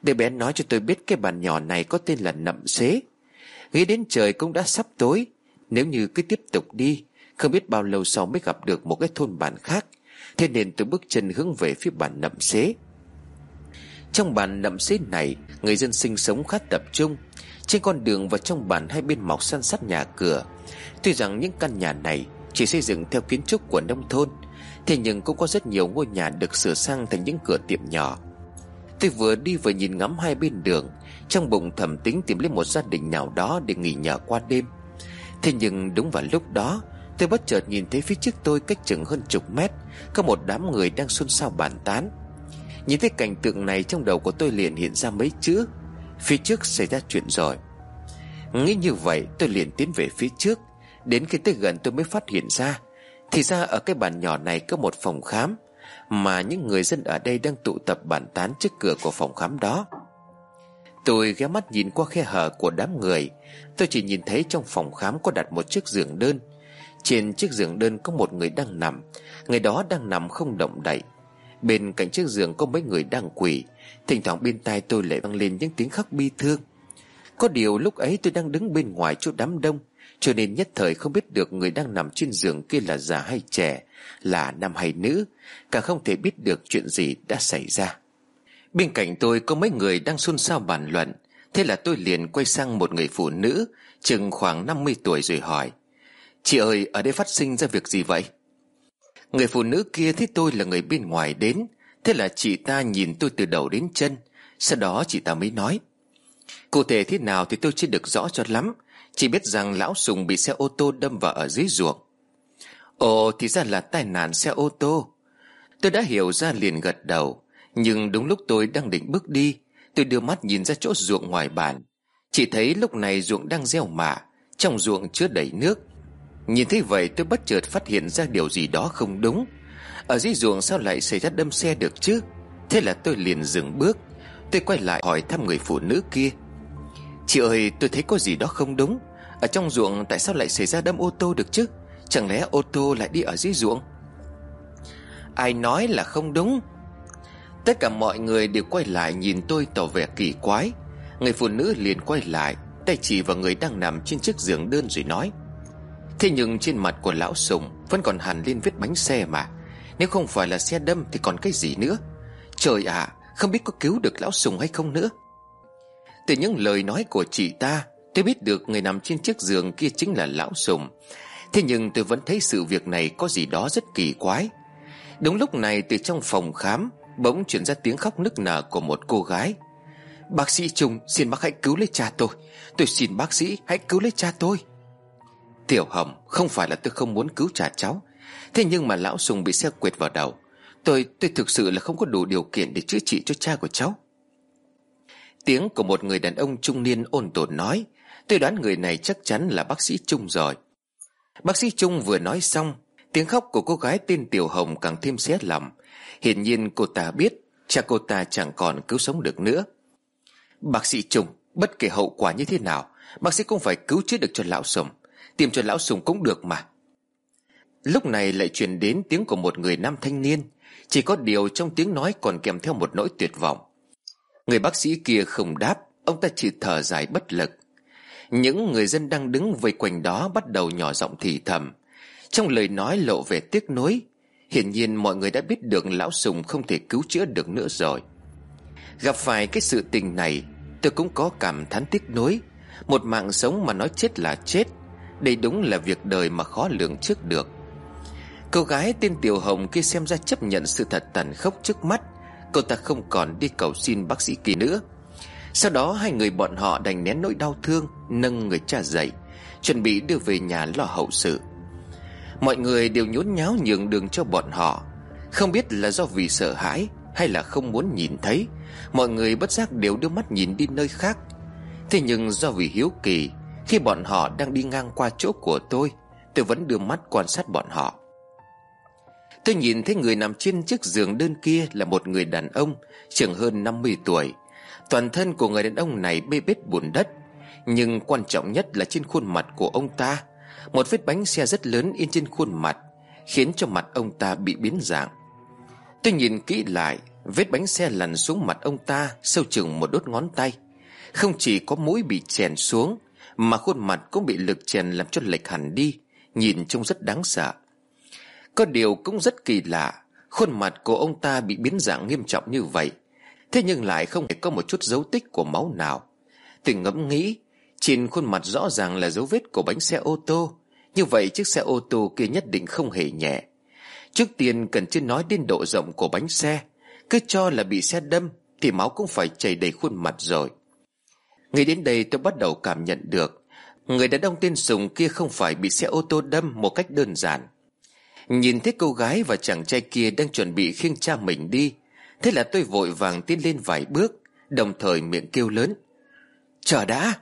Đứa bé nói cho tôi biết cái bàn nhỏ này có tên là Nậm Xế. Nghĩ đến trời cũng đã sắp tối nếu như cứ tiếp tục đi, Không biết bao lâu sau mới gặp được một cái thôn bản khác. Thế nên tôi bước chân hướng về phía bản Nậm Xế. Trong bản Nậm Xế này, Người dân sinh sống khá tập trung. Trên con đường và trong bản hai bên mọc san sát nhà cửa. Tuy rằng những căn nhà này Chỉ xây dựng theo kiến trúc của nông thôn, Thế nhưng cũng có rất nhiều ngôi nhà được sửa sang thành những cửa tiệm nhỏ. Tôi vừa đi vừa nhìn ngắm hai bên đường, Trong bụng thầm tính tìm lấy một gia đình nào đó để nghỉ nhờ qua đêm. Thế nhưng đúng vào lúc đó, Tôi bất chợt nhìn thấy phía trước tôi cách chừng hơn chục mét, Có một đám người đang xôn xao bàn tán. Nhìn thấy cảnh tượng này trong đầu của tôi liền hiện ra mấy chữ, Phía trước xảy ra chuyện rồi. Nghĩ như vậy, tôi liền tiến về phía trước. Đến khi tới gần tôi mới phát hiện ra, Thì ra ở cái bàn nhỏ này có một phòng khám, Mà những người dân ở đây đang tụ tập bàn tán trước cửa của phòng khám đó. Tôi ghé mắt nhìn qua khe hở của đám người Tôi chỉ nhìn thấy trong phòng khám có đặt một chiếc giường đơn. Trên chiếc giường đơn có một người đang nằm. Người đó đang nằm không động đậy. Bên cạnh chiếc giường có mấy người đang quỳ. Thỉnh thoảng bên tai tôi lại vang lên những tiếng khóc bi thương. Có điều lúc ấy tôi đang đứng bên ngoài chỗ đám đông, Cho nên nhất thời không biết được người đang nằm trên giường kia là già hay trẻ, Là nam hay nữ, Càng không thể biết được chuyện gì đã xảy ra. Bên cạnh tôi có mấy người đang xôn xao bàn luận. Thế là tôi liền quay sang một người phụ nữ, Chừng khoảng 50 tuổi rồi hỏi, Chị ơi, ở đây phát sinh ra việc gì vậy? Người phụ nữ kia thấy tôi là người bên ngoài đến, Thế là chị ta nhìn tôi từ đầu đến chân, Sau đó chị ta mới nói, Cụ thể thế nào thì tôi chưa được rõ cho lắm, Chỉ biết rằng lão Sùng bị xe ô tô đâm vào ở dưới ruộng. Ồ, thì ra là tai nạn xe ô tô. Tôi đã hiểu ra liền gật đầu, Nhưng đúng lúc tôi đang định bước đi Tôi đưa mắt nhìn ra chỗ ruộng ngoài bàn. Chỉ thấy lúc này ruộng đang gieo mạ, Trong ruộng chứa đầy nước. Nhìn thấy vậy, tôi bất chợt phát hiện ra điều gì đó không đúng. Ở dưới ruộng sao lại xảy ra đâm xe được chứ? Thế là tôi liền dừng bước. Tôi quay lại hỏi thăm người phụ nữ kia. Chị ơi, tôi thấy có gì đó không đúng. Ở trong ruộng tại sao lại xảy ra đâm ô tô được chứ? Chẳng lẽ ô tô lại đi ở dưới ruộng? Ai nói là không đúng? Tất cả mọi người đều quay lại nhìn tôi tỏ vẻ kỳ quái. Người phụ nữ liền quay lại, Tay chỉ vào người đang nằm trên chiếc giường đơn rồi nói, Thế nhưng trên mặt của lão Sùng Vẫn còn hằn lên vết bánh xe mà. Nếu không phải là xe đâm thì còn cái gì nữa? Trời ạ, Không biết có cứu được lão Sùng hay không nữa. Từ những lời nói của chị ta, Tôi biết được người nằm trên chiếc giường kia chính là lão Sùng. Thế nhưng tôi vẫn thấy sự việc này có gì đó rất kỳ quái. Đúng lúc này, từ trong phòng khám Bỗng chuyển ra tiếng khóc nức nở của một cô gái. Bác sĩ Trung, xin bác hãy cứu lấy cha tôi. Tôi xin bác sĩ hãy cứu lấy cha tôi. Tiểu Hồng, Không phải là tôi không muốn cứu trả cháu. Thế nhưng mà lão Sùng bị xe quệt vào đầu. Tôi tôi thực sự là không có đủ điều kiện Để chữa trị cho cha của cháu. Tiếng của một người đàn ông trung niên ôn tồn nói. Tôi đoán người này chắc chắn là bác sĩ Trung rồi. Bác sĩ Trung vừa nói xong, Tiếng khóc của cô gái tên Tiểu Hồng càng thêm xé lòng. Hiển nhiên cô ta biết, Cha cô ta chẳng còn cứu sống được nữa. Bác sĩ Trung, Bất kể hậu quả như thế nào, Bác sĩ cũng phải cứu chữa được cho lão Sùng. Tìm cho lão Sùng cũng được mà. Lúc này lại truyền đến tiếng của một người nam thanh niên. Chỉ có điều trong tiếng nói còn kèm theo một nỗi tuyệt vọng. Người bác sĩ kia không đáp, Ông ta chỉ thở dài bất lực. Những người dân đang đứng vây quanh đó Bắt đầu nhỏ giọng thì thầm. Trong lời nói lộ vẻ tiếc nuối Hiển nhiên mọi người đã biết được Lão Sùng không thể cứu chữa được nữa rồi. Gặp phải cái sự tình này, Tôi cũng có cảm thán tiếc nuối. Một mạng sống mà nói chết là chết, Đây đúng là việc đời mà khó lường trước được. Cô gái tên Tiểu Hồng kia xem ra chấp nhận sự thật tàn khốc trước mắt. Cô ta không còn đi cầu xin bác sĩ kỳ nữa. Sau đó hai người bọn họ đành nén nỗi đau thương, Nâng người cha dậy, Chuẩn bị đưa về nhà lo hậu sự. Mọi người đều nhốn nháo nhường đường cho bọn họ. Không biết là do vì sợ hãi Hay là không muốn nhìn thấy, Mọi người bất giác đều đưa mắt nhìn đi nơi khác. Thế nhưng do vì hiếu kỳ, Khi bọn họ đang đi ngang qua chỗ của tôi Tôi vẫn đưa mắt quan sát bọn họ. Tôi nhìn thấy người nằm trên chiếc giường đơn kia Là một người đàn ông Chừng hơn 50 tuổi. Toàn thân của người đàn ông này bê bết bùn đất, Nhưng quan trọng nhất là trên khuôn mặt của ông ta. Một vết bánh xe rất lớn in trên khuôn mặt, Khiến cho mặt ông ta bị biến dạng. Tôi nhìn kỹ lại, Vết bánh xe lăn xuống mặt ông ta Sâu chừng một đốt ngón tay. Không chỉ có mũi bị chèn xuống, Mà khuôn mặt cũng bị lực chèn làm cho lệch hẳn đi, Nhìn trông rất đáng sợ. Có điều cũng rất kỳ lạ, Khuôn mặt của ông ta bị biến dạng nghiêm trọng như vậy. Thế nhưng lại không hề có một chút dấu tích của máu nào. Tôi ngẫm nghĩ, Trên khuôn mặt rõ ràng là dấu vết của bánh xe ô tô như vậy chiếc xe ô tô kia nhất định không hề nhẹ. Trước tiên cần chưa nói đến độ rộng của bánh xe. Cứ cho là bị xe đâm Thì máu cũng phải chảy đầy khuôn mặt rồi. Ngay đến đây tôi bắt đầu cảm nhận được, Người đàn ông tên Sùng kia không phải bị xe ô tô đâm một cách đơn giản. Nhìn thấy cô gái và chàng trai kia đang chuẩn bị khiêng cha mình đi, Thế là tôi vội vàng tiến lên vài bước, Đồng thời miệng kêu lớn, Chờ đã!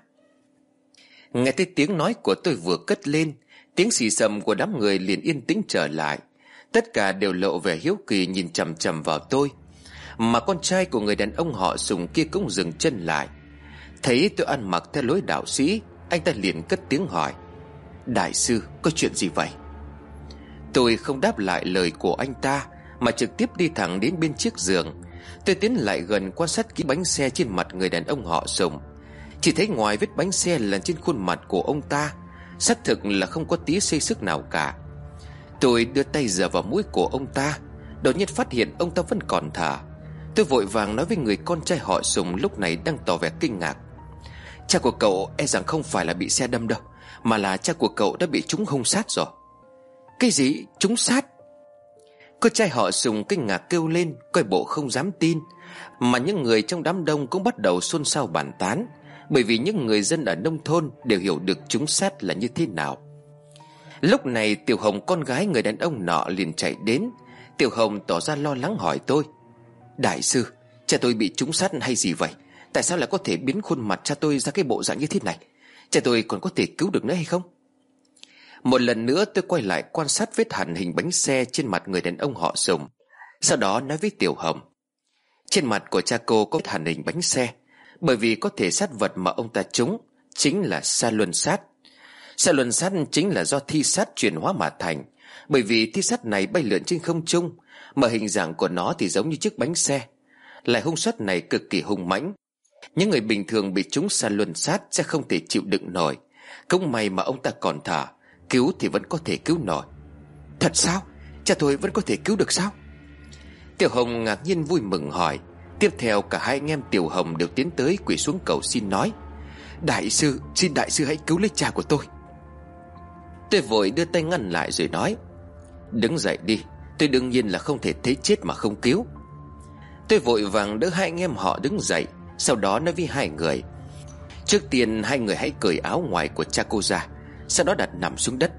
Nghe thấy tiếng nói của tôi vừa cất lên Tiếng xì xầm của đám người liền yên tĩnh trở lại. Tất cả đều lộ vẻ hiếu kỳ nhìn chằm chằm vào tôi. Mà con trai của người đàn ông họ sùng kia cũng dừng chân lại. Thấy tôi ăn mặc theo lối đạo sĩ, Anh ta liền cất tiếng hỏi, Đại sư, có chuyện gì vậy? Tôi không đáp lại lời của anh ta, Mà trực tiếp đi thẳng đến bên chiếc giường. Tôi tiến lại gần quan sát kỹ bánh xe trên mặt người đàn ông họ sùng. Chỉ thấy ngoài vết bánh xe lần trên khuôn mặt của ông ta. Xác thực là không có tí xây sức nào cả. Tôi đưa tay giờ vào mũi của ông ta, Đột nhiên phát hiện ông ta vẫn còn thở. Tôi vội vàng nói với người con trai họ Sùng lúc này đang tỏ vẻ kinh ngạc. Cha của cậu e rằng không phải là bị xe đâm đâu, Mà là cha của cậu đã bị chúng hung sát rồi. Cái gì? Chúng sát? Cô trai họ Sùng kinh ngạc kêu lên, Coi bộ không dám tin, Mà những người trong đám đông cũng bắt đầu xôn xao bàn tán. Bởi vì những người dân ở nông thôn Đều hiểu được chúng sát là như thế nào. Lúc này Tiểu Hồng con gái người đàn ông nọ liền chạy đến. Tiểu Hồng tỏ ra lo lắng hỏi tôi, Đại sư, Cha tôi bị trúng sát hay gì vậy? Tại sao lại có thể biến khuôn mặt cha tôi ra cái bộ dạng như thế này? Cha tôi còn có thể cứu được nữa hay không? Một lần nữa tôi quay lại quan sát vết hẳn hình bánh xe Trên mặt người đàn ông họ sùng. Sau đó nói với Tiểu Hồng, Trên mặt của cha cô có hẳn hình bánh xe. Bởi vì có thể sát vật mà ông ta trúng Chính là sa luân sát. Sa luân sát chính là do thi sát chuyển hóa mà thành, Bởi vì thi sát này bay lượn trên không trung, mà hình dạng của nó thì giống như chiếc bánh xe. Lại hung suất này cực kỳ hung mãnh. Những người bình thường bị trúng sa luân sát Sẽ không thể chịu đựng nổi. Cũng may mà ông ta còn thả, Cứu thì vẫn có thể cứu nổi. Thật sao? Cha tôi vẫn có thể cứu được sao? Tiểu Hồng ngạc nhiên vui mừng hỏi. Tiếp theo cả hai anh em Tiểu Hồng đều tiến tới quỳ xuống cầu xin nói Đại sư, xin đại sư hãy cứu lấy cha của tôi. Tôi vội đưa tay ngăn lại rồi nói Đứng dậy đi Tôi đương nhiên là không thể thấy chết mà không cứu. Tôi vội vàng đỡ hai anh em họ đứng dậy Sau đó nói với hai người Trước tiên hai người hãy cởi áo ngoài của cha cô ra Sau đó đặt nằm xuống đất.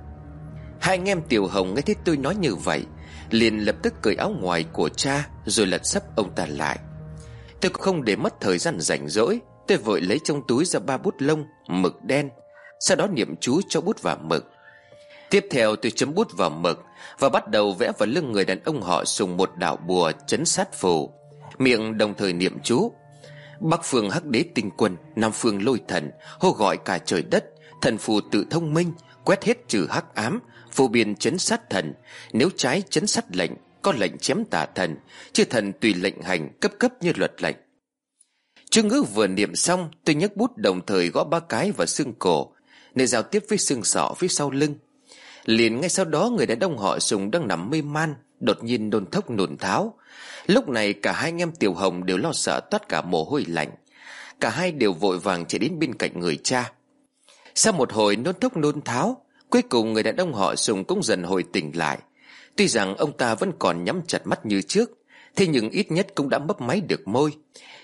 Hai anh em Tiểu Hồng nghe thấy tôi nói như vậy Liền lập tức cởi áo ngoài của cha Rồi lật sắp ông ta lại. Tôi không để mất thời gian rảnh rỗi, Tôi vội lấy trong túi ra ba bút lông, Mực đen, Sau đó niệm chú cho bút và mực. Tiếp theo tôi chấm bút vào mực Và bắt đầu vẽ vào lưng người đàn ông họ Dùng một đạo bùa chấn sát phù. Miệng đồng thời niệm chú Bắc phương hắc đế tinh quân Nam phương lôi thần, Hô gọi cả trời đất, Thần phù tự thông minh, Quét hết trừ hắc ám, Phù biên chấn sát thần, Nếu trái chấn sát lệnh có lệnh chém tà thần Chứ thần tùy lệnh hành cấp cấp như luật lệnh. Chú ngữ vừa niệm xong, Tôi nhấc bút đồng thời gõ ba cái vào xương cổ Nơi giao tiếp với xương sọ phía sau lưng. Liền ngay sau đó người đàn ông họ sùng đang nằm mê man, Đột nhiên nôn thốc nôn tháo. Lúc này cả hai anh em Tiểu Hồng đều lo sợ toát cả mồ hôi lạnh. Cả hai đều vội vàng chạy đến bên cạnh người cha. Sau một hồi nôn thốc nôn tháo, Cuối cùng người đàn ông họ sùng cũng dần hồi tỉnh lại. Tuy rằng ông ta vẫn còn nhắm chặt mắt như trước Thế nhưng ít nhất cũng đã mấp máy được môi.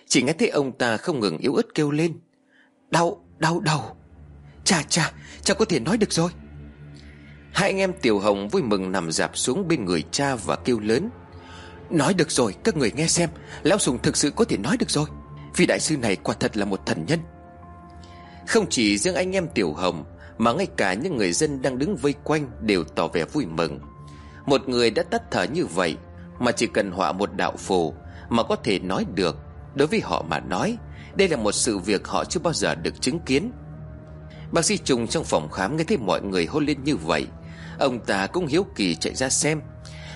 Chỉ nghe thấy ông ta không ngừng yếu ớt kêu lên. Đau, đau đầu. Cha cha, cha có thể nói được rồi. Hai anh em Tiểu Hồng vui mừng nằm dạp xuống bên người cha và kêu lớn. Nói được rồi, các người nghe xem Lão Sùng thực sự có thể nói được rồi. Vì đại sư này quả thật là một thần nhân. Không chỉ riêng anh em Tiểu Hồng Mà ngay cả những người dân đang đứng vây quanh Đều tỏ vẻ vui mừng. Một người đã tắt thở như vậy, Mà chỉ cần họa một đạo phù Mà có thể nói được. Đối với họ mà nói, Đây là một sự việc họ chưa bao giờ được chứng kiến. Bác sĩ Trung trong phòng khám nghe thấy mọi người hôn lên như vậy, Ông ta cũng hiếu kỳ chạy ra xem.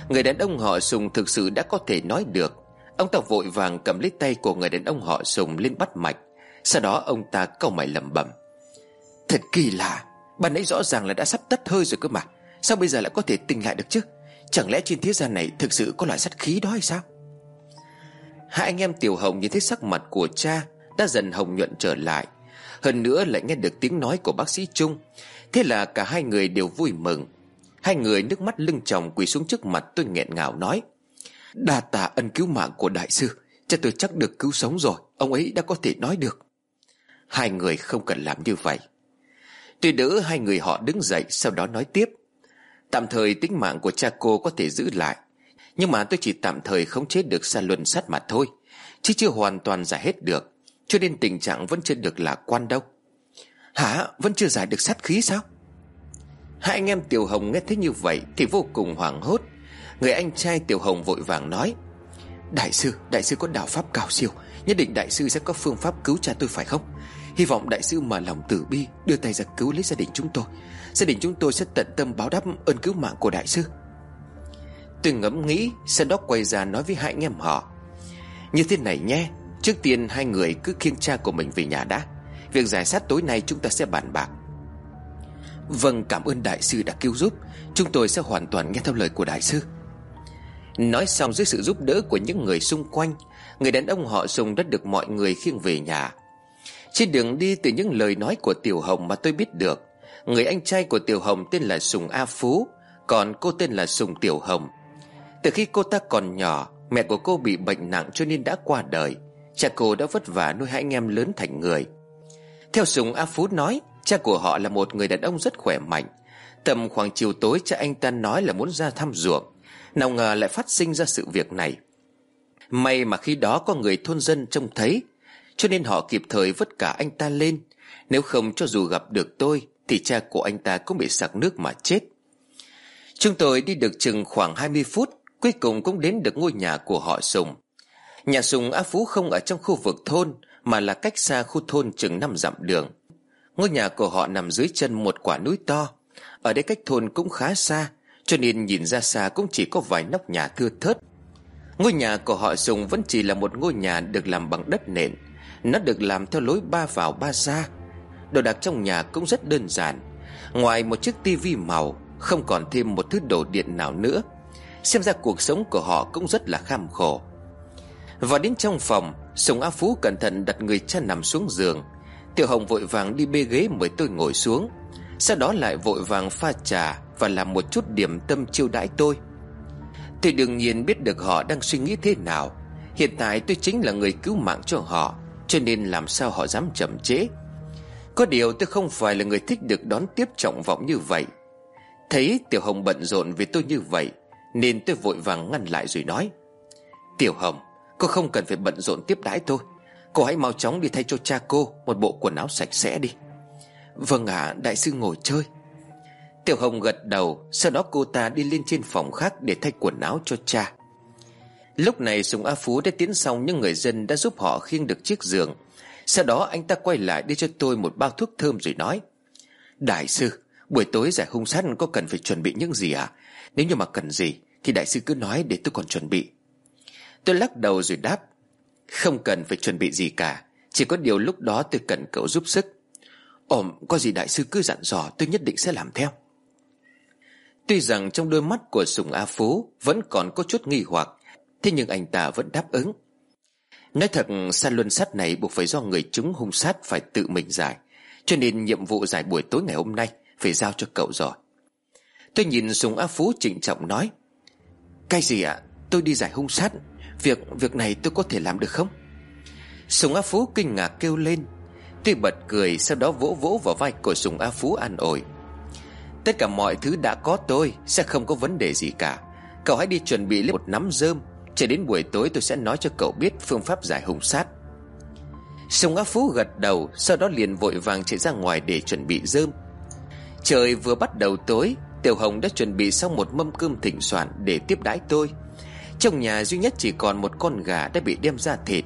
Người đàn ông họ Sùng thực sự đã có thể nói được. Ông ta vội vàng cầm lấy tay của người đàn ông họ Sùng lên bắt mạch. Sau đó ông ta câu mày lẩm bẩm. Thật kỳ lạ, Bạn ấy rõ ràng là đã sắp tắt hơi rồi cơ mà. Sao bây giờ lại có thể tỉnh lại được chứ? Chẳng lẽ trên thế gian này thực sự có loại sát khí đó hay sao? Hai anh em Tiểu Hồng nhìn thấy sắc mặt của cha Đã dần hồng nhuận trở lại. Hơn nữa lại nghe được tiếng nói của bác sĩ Trung. Thế là cả hai người đều vui mừng. Hai người nước mắt lưng chồng quỳ xuống trước mặt tôi nghẹn ngào nói, Đa tạ ân cứu mạng của đại sư, Cha tôi chắc được cứu sống rồi, Ông ấy đã có thể nói được. Hai người không cần làm như vậy. Tôi đỡ hai người họ đứng dậy, Sau đó nói tiếp Tạm thời tính mạng của cha cô có thể giữ lại. Nhưng mà tôi chỉ tạm thời không chế được xa luân sát mặt thôi. Chứ chưa hoàn toàn giải hết được. Cho nên tình trạng vẫn chưa được lạc quan đâu. Hả? Vẫn chưa giải được sát khí sao? Hai anh em Tiểu Hồng nghe thấy như vậy Thì vô cùng hoảng hốt. Người anh trai Tiểu Hồng vội vàng nói Đại sư, đại sư có đạo pháp cao siêu. Nhất định đại sư sẽ có phương pháp cứu cha tôi phải không? Hy vọng đại sư mở lòng tử bi Đưa tay ra cứu lấy gia đình chúng tôi. Gia đình chúng tôi sẽ tận tâm báo đáp ơn cứu mạng của đại sư. Tôi ngẫm nghĩ Sau đó quay ra nói với hai anh em họ. Như thế này nhé, Trước tiên hai người cứ khiêng cha của mình về nhà đã. Việc giải sát tối nay chúng ta sẽ bàn bạc. Vâng cảm ơn đại sư đã cứu giúp. Chúng tôi sẽ hoàn toàn nghe theo lời của đại sư. Nói xong, dưới sự giúp đỡ của những người xung quanh, Người đàn ông họ dùng đã được mọi người khiêng về nhà. Trên đường đi từ những lời nói của Tiểu Hồng mà tôi biết được. Người anh trai của Tiểu Hồng tên là Sùng A Phú, Còn cô tên là Sùng Tiểu Hồng. Từ khi cô ta còn nhỏ, Mẹ của cô bị bệnh nặng cho nên đã qua đời. Cha cô đã vất vả nuôi hai anh em lớn thành người. Theo Sùng A Phú nói, Cha của họ là một người đàn ông rất khỏe mạnh. Tầm khoảng chiều tối, cha anh ta nói là muốn ra thăm ruộng. Nào ngờ lại phát sinh ra sự việc này. May mà khi đó có người thôn dân trông thấy cho nên họ kịp thời vất cả anh ta lên. Nếu không cho dù gặp được tôi, Thì cha của anh ta cũng bị sặc nước mà chết. Chúng tôi đi được chừng khoảng 20 phút, Cuối cùng cũng đến được ngôi nhà của họ Sùng. Nhà Sùng Á Phú không ở trong khu vực thôn, Mà là cách xa khu thôn chừng 5 dặm đường. Ngôi nhà của họ nằm dưới chân một quả núi to. Ở đây cách thôn cũng khá xa, Cho nên nhìn ra xa cũng chỉ có vài nóc nhà thưa thớt. Ngôi nhà của họ sùng vẫn chỉ là một ngôi nhà được làm bằng đất nền. Nó được làm theo lối ba vào ba ra. Đồ đạc trong nhà cũng rất đơn giản. Ngoài một chiếc tivi màu, Không còn thêm một thứ đồ điện nào nữa. Xem ra cuộc sống của họ cũng rất là kham khổ. Vào đến trong phòng, Sùng A Phú cẩn thận đặt người cha nằm xuống giường. Tiểu Hồng vội vàng đi bê ghế mời tôi ngồi xuống. Sau đó lại vội vàng pha trà Và làm một chút điểm tâm chiêu đãi tôi. Tôi đương nhiên biết được họ đang suy nghĩ thế nào. Hiện tại tôi chính là người cứu mạng cho họ. Cho nên làm sao họ dám chậm trễ? Có điều tôi không phải là người thích được đón tiếp trọng vọng như vậy. Thấy Tiểu Hồng bận rộn vì tôi như vậy, Nên tôi vội vàng ngăn lại rồi nói. Tiểu Hồng, Cô không cần phải bận rộn tiếp đãi tôi. Cô hãy mau chóng đi thay cho cha cô Một bộ quần áo sạch sẽ đi. Vâng ạ, đại sư ngồi chơi. Tiểu Hồng gật đầu, Sau đó cô ta đi lên trên phòng khác Để thay quần áo cho cha. Lúc này Sùng A Phú đã tiến xong những người dân đã giúp họ khiêng được chiếc giường. Sau đó anh ta quay lại đưa cho tôi Một bao thuốc thơm rồi nói, Đại sư, Buổi tối giải hung sát có cần phải chuẩn bị những gì à Nếu như mà cần gì Thì đại sư cứ nói để tôi còn chuẩn bị. Tôi lắc đầu rồi đáp, không cần phải chuẩn bị gì cả, Chỉ có điều lúc đó tôi cần cậu giúp sức. Ổm, có gì đại sư cứ dặn dò Tôi nhất định sẽ làm theo. Tuy rằng trong đôi mắt của Sùng A Phú Vẫn còn có chút nghi hoặc Thế nhưng anh ta vẫn đáp ứng. Nói thật san luân sắt này buộc phải do người chúng hung sát phải tự mình giải. Cho nên nhiệm vụ giải buổi tối ngày hôm nay Phải giao cho cậu rồi. Tôi nhìn Sùng A Phú trịnh trọng nói, Cái gì ạ? Tôi đi giải hung sát. Việc việc này tôi có thể làm được không? Sùng A Phú kinh ngạc kêu lên. Tuy bật cười, Sau đó vỗ vỗ vào vai của Sùng A Phú an ủi, Tất cả mọi thứ đã có tôi, Sẽ không có vấn đề gì cả. Cậu hãy đi chuẩn bị lấy một nắm rơm Chờ đến buổi tối tôi sẽ nói cho cậu biết Phương pháp giải hung sát. Sùng Á Phú gật đầu, Sau đó liền vội vàng chạy ra ngoài để chuẩn bị rơm Trời vừa bắt đầu tối, Tiểu Hồng đã chuẩn bị xong một mâm cơm thịnh soạn Để tiếp đãi tôi. Trong nhà duy nhất chỉ còn một con gà đã bị đem ra thịt.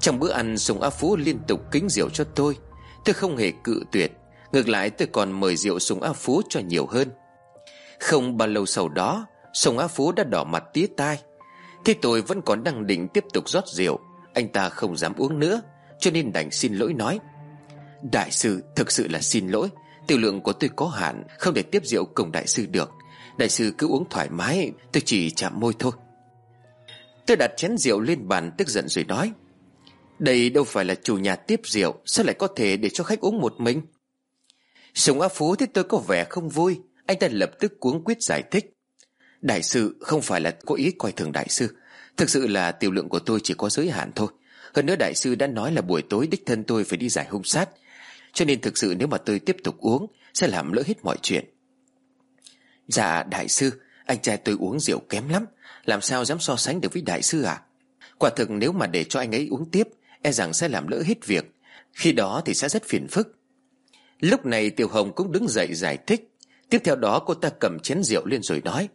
Trong bữa ăn Sùng Á Phú liên tục kính rượu cho tôi. Tôi không hề cự tuyệt, Ngược lại tôi còn mời rượu Sùng Á Phú cho nhiều hơn. Không bao lâu sau đó Sùng Á Phú đã đỏ mặt tía tai. Thế tôi vẫn còn đang định tiếp tục rót rượu, Anh ta không dám uống nữa, Cho nên đành xin lỗi nói. Đại sư, thực sự là xin lỗi. Tiểu lượng của tôi có hạn, Không thể tiếp rượu cùng đại sư được. Đại sư cứ uống thoải mái, Tôi chỉ chạm môi thôi. Tôi đặt chén rượu lên bàn, tức giận rồi nói. Đây đâu phải là chủ nhà tiếp rượu, Sao lại có thể để cho khách uống một mình? Sùng A Phú thấy tôi có vẻ không vui, Anh ta lập tức cuống quyết giải thích. Đại sư không phải là có ý coi thường đại sư. Thực sự là tiểu lượng của tôi chỉ có giới hạn thôi. Hơn nữa đại sư đã nói là buổi tối đích thân tôi phải đi giải hung sát. Cho nên thực sự nếu mà tôi tiếp tục uống, Sẽ làm lỡ hết mọi chuyện. Dạ đại sư, Anh trai tôi uống rượu kém lắm. Làm sao dám so sánh được với đại sư à Quả thực nếu mà để cho anh ấy uống tiếp E rằng sẽ làm lỡ hết việc. Khi đó thì sẽ rất phiền phức. Lúc này Tiểu Hồng cũng đứng dậy giải thích. Tiếp theo đó cô ta cầm chén rượu lên rồi nói.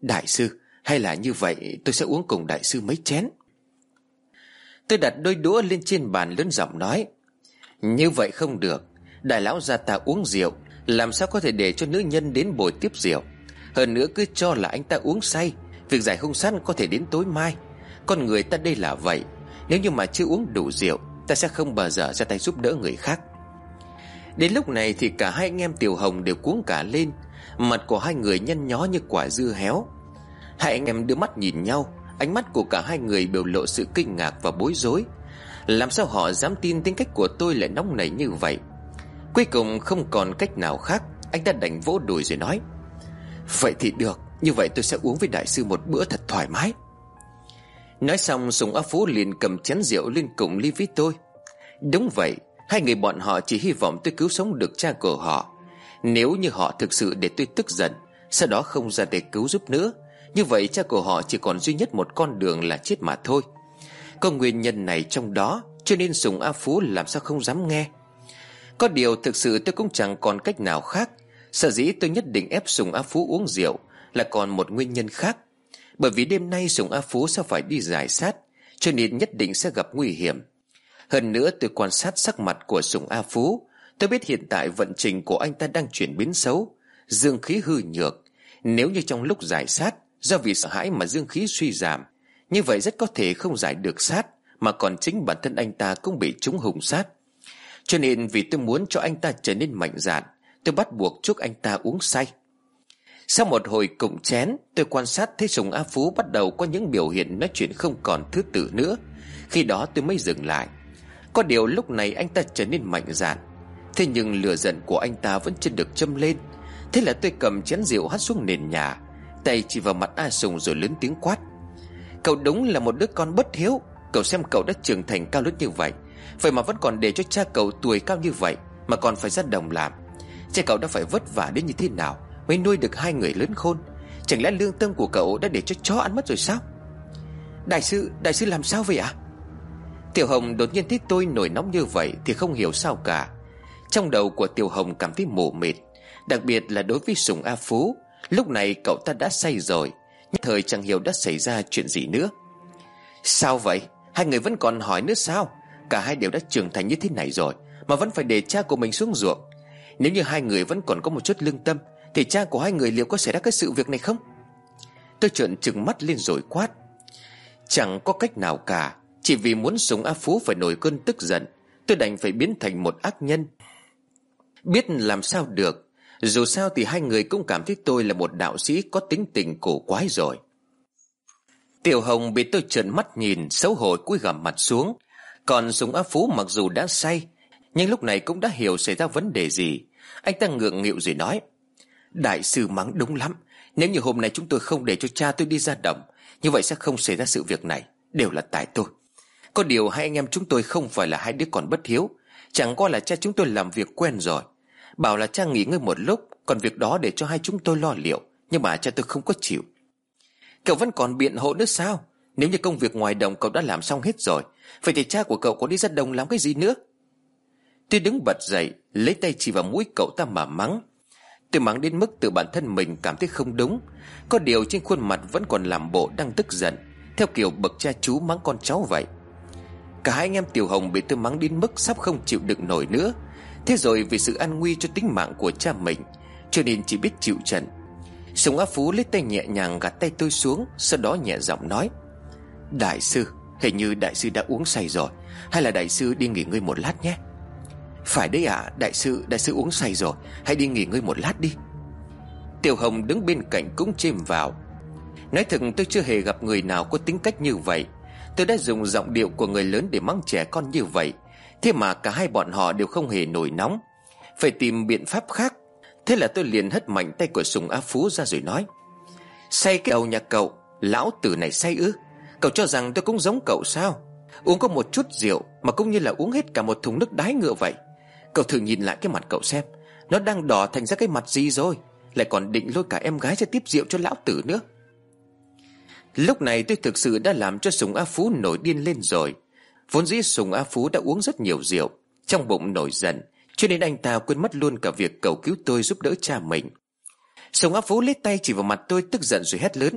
Đại sư, Hay là như vậy, tôi sẽ uống cùng đại sư mấy chén. Tôi đặt đôi đũa lên trên bàn lớn giọng nói, Như vậy không được, Đại lão gia ta uống rượu, Làm sao có thể để cho nữ nhân đến bồi tiếp rượu? Hơn nữa cứ cho là anh ta uống say, Việc giải hung sát có thể đến tối mai. Con người ta đây là vậy, Nếu như mà chưa uống đủ rượu, Ta sẽ không bao giờ ra tay giúp đỡ người khác. Đến lúc này thì cả hai anh em Tiểu Hồng đều cuống cả lên Mặt của hai người nhăn nhó như quả dưa héo. Hai anh em đưa mắt nhìn nhau, Ánh mắt của cả hai người biểu lộ sự kinh ngạc và bối rối. Làm sao họ dám tin tính cách của tôi lại nóng nảy như vậy? Cuối cùng không còn cách nào khác, Anh ta đành vỗ đùi rồi nói. Vậy thì được, Như vậy tôi sẽ uống với đại sư một bữa thật thoải mái. Nói xong, Sùng Á Phú liền cầm chén rượu lên cùng ly với tôi. Đúng vậy, Hai người bọn họ chỉ hy vọng tôi cứu sống được cha của họ. Nếu như họ thực sự để tôi tức giận, Sau đó không ra để cứu giúp nữa, Như vậy cha của họ chỉ còn duy nhất một con đường là chết mà thôi. Có nguyên nhân này trong đó, Cho nên Sùng A Phú làm sao không dám nghe. Có điều thực sự tôi cũng chẳng còn cách nào khác. Sở dĩ tôi nhất định ép Sùng A Phú uống rượu Là còn một nguyên nhân khác. Bởi vì đêm nay Sùng A Phú sẽ phải đi giải sát, Cho nên nhất định sẽ gặp nguy hiểm. Hơn nữa tôi quan sát sắc mặt của Sùng A Phú Tôi biết hiện tại vận trình của anh ta đang chuyển biến xấu. Dương khí hư nhược. Nếu như trong lúc giải sát, Do vì sợ hãi mà dương khí suy giảm, Như vậy rất có thể không giải được sát, Mà còn chính bản thân anh ta cũng bị trúng hùng sát. Cho nên vì tôi muốn cho anh ta trở nên mạnh dạn, Tôi bắt buộc chúc anh ta uống say. Sau một hồi cụng chén, Tôi quan sát thấy Sùng A Phú bắt đầu có những biểu hiện nói chuyện không còn thứ tự nữa. Khi đó tôi mới dừng lại. Có điều lúc này anh ta trở nên mạnh dạn Thế nhưng lửa giận của anh ta vẫn chưa được châm lên. Thế là tôi cầm chén rượu hắt xuống nền nhà Tay chỉ vào mặt A Sùng rồi lớn tiếng quát. Cậu đúng là một đứa con bất hiếu Cậu xem cậu đã trưởng thành cao lớn như vậy. Vậy mà vẫn còn để cho cha cậu tuổi cao như vậy Mà còn phải ra đồng làm. Cha cậu đã phải vất vả đến như thế nào Mới nuôi được hai người lớn khôn? Chẳng lẽ lương tâm của cậu đã để cho chó ăn mất rồi sao? Đại sư, đại sư làm sao vậy ạ? À? Tiểu Hồng đột nhiên thấy tôi nổi nóng như vậy Thì không hiểu sao cả. Trong đầu của Tiểu Hồng cảm thấy mù mịt, Đặc biệt là đối với Sùng A Phú, Lúc này cậu ta đã say rồi, Nhất thời chẳng hiểu đã xảy ra chuyện gì nữa. Sao vậy? Hai người vẫn còn hỏi nữa sao? Cả hai đều đã trưởng thành như thế này rồi, Mà vẫn phải để cha của mình xuống ruộng. Nếu như hai người vẫn còn có một chút lương tâm, Thì cha của hai người liệu có xảy ra cái sự việc này không? Tôi trợn trừng mắt lên rồi quát. Chẳng có cách nào cả, Chỉ vì muốn Sùng A Phú phải nổi cơn tức giận, Tôi đành phải biến thành một ác nhân. Biết làm sao được. Dù sao thì hai người cũng cảm thấy tôi là một đạo sĩ Có tính tình cổ quái rồi. Tiểu Hồng bị tôi trợn mắt nhìn, Xấu hổ cúi gằm mặt xuống. Còn súng á Phú mặc dù đã say, Nhưng lúc này cũng đã hiểu xảy ra vấn đề gì. Anh ta ngượng nghịu rồi nói, Đại sư mắng đúng lắm. Nếu như hôm nay chúng tôi không để cho cha tôi đi ra đồng, Như vậy sẽ không xảy ra sự việc này. Đều là tại tôi. Có điều hai anh em chúng tôi không phải là hai đứa còn bất hiếu. Chẳng qua là cha chúng tôi làm việc quen rồi. Bảo là cha nghỉ ngơi một lúc, Còn việc đó để cho hai chúng tôi lo liệu, Nhưng mà cha tôi không có chịu. Cậu vẫn còn biện hộ nữa sao? Nếu như công việc ngoài đồng cậu đã làm xong hết rồi, Vậy thì cha của cậu có đi ra đồng làm cái gì nữa? Tôi đứng bật dậy, Lấy tay chỉ vào mũi cậu ta mà mắng. Tôi mắng đến mức tự bản thân mình cảm thấy không đúng. Có điều trên khuôn mặt vẫn còn làm bộ đang tức giận, Theo kiểu bậc cha chú mắng con cháu vậy. Cả hai anh em Tiểu Hồng bị tôi mắng đến mức sắp không chịu đựng nổi nữa. Thế rồi vì sự an nguy cho tính mạng của cha mình Cho nên chỉ biết chịu trận. Sùng Á Phú lấy tay nhẹ nhàng gạt tay tôi xuống Sau đó nhẹ giọng nói Đại sư Hình như đại sư đã uống say rồi Hay là đại sư đi nghỉ ngơi một lát nhé. Phải đấy ạ à, Đại sư đại sư uống say rồi Hãy đi nghỉ ngơi một lát đi. Tiểu Hồng đứng bên cạnh cũng chêm vào. Nói thật tôi chưa hề gặp người nào có tính cách như vậy. Tôi đã dùng giọng điệu của người lớn để mắng trẻ con như vậy Thế mà cả hai bọn họ đều không hề nổi nóng. Phải tìm biện pháp khác. Thế là tôi liền hất mạnh tay của Sùng Á Phú ra rồi nói. Say cái đầu nhà cậu, Lão tử này say ư. Cậu cho rằng tôi cũng giống cậu sao? Uống có một chút rượu Mà cũng như là uống hết cả một thùng nước đái ngựa vậy. Cậu thử nhìn lại cái mặt cậu xem. Nó đang đỏ thành ra cái mặt gì rồi? Lại còn định lôi cả em gái ra tiếp rượu cho lão tử nữa. Lúc này tôi thực sự đã làm cho Sùng A Phú nổi điên lên rồi. Vốn dĩ Sùng A Phú đã uống rất nhiều rượu, Trong bụng nổi giận, Cho nên anh ta quên mất luôn cả việc cầu cứu tôi giúp đỡ cha mình. Sùng A Phú lấy tay chỉ vào mặt tôi tức giận rồi hét lớn.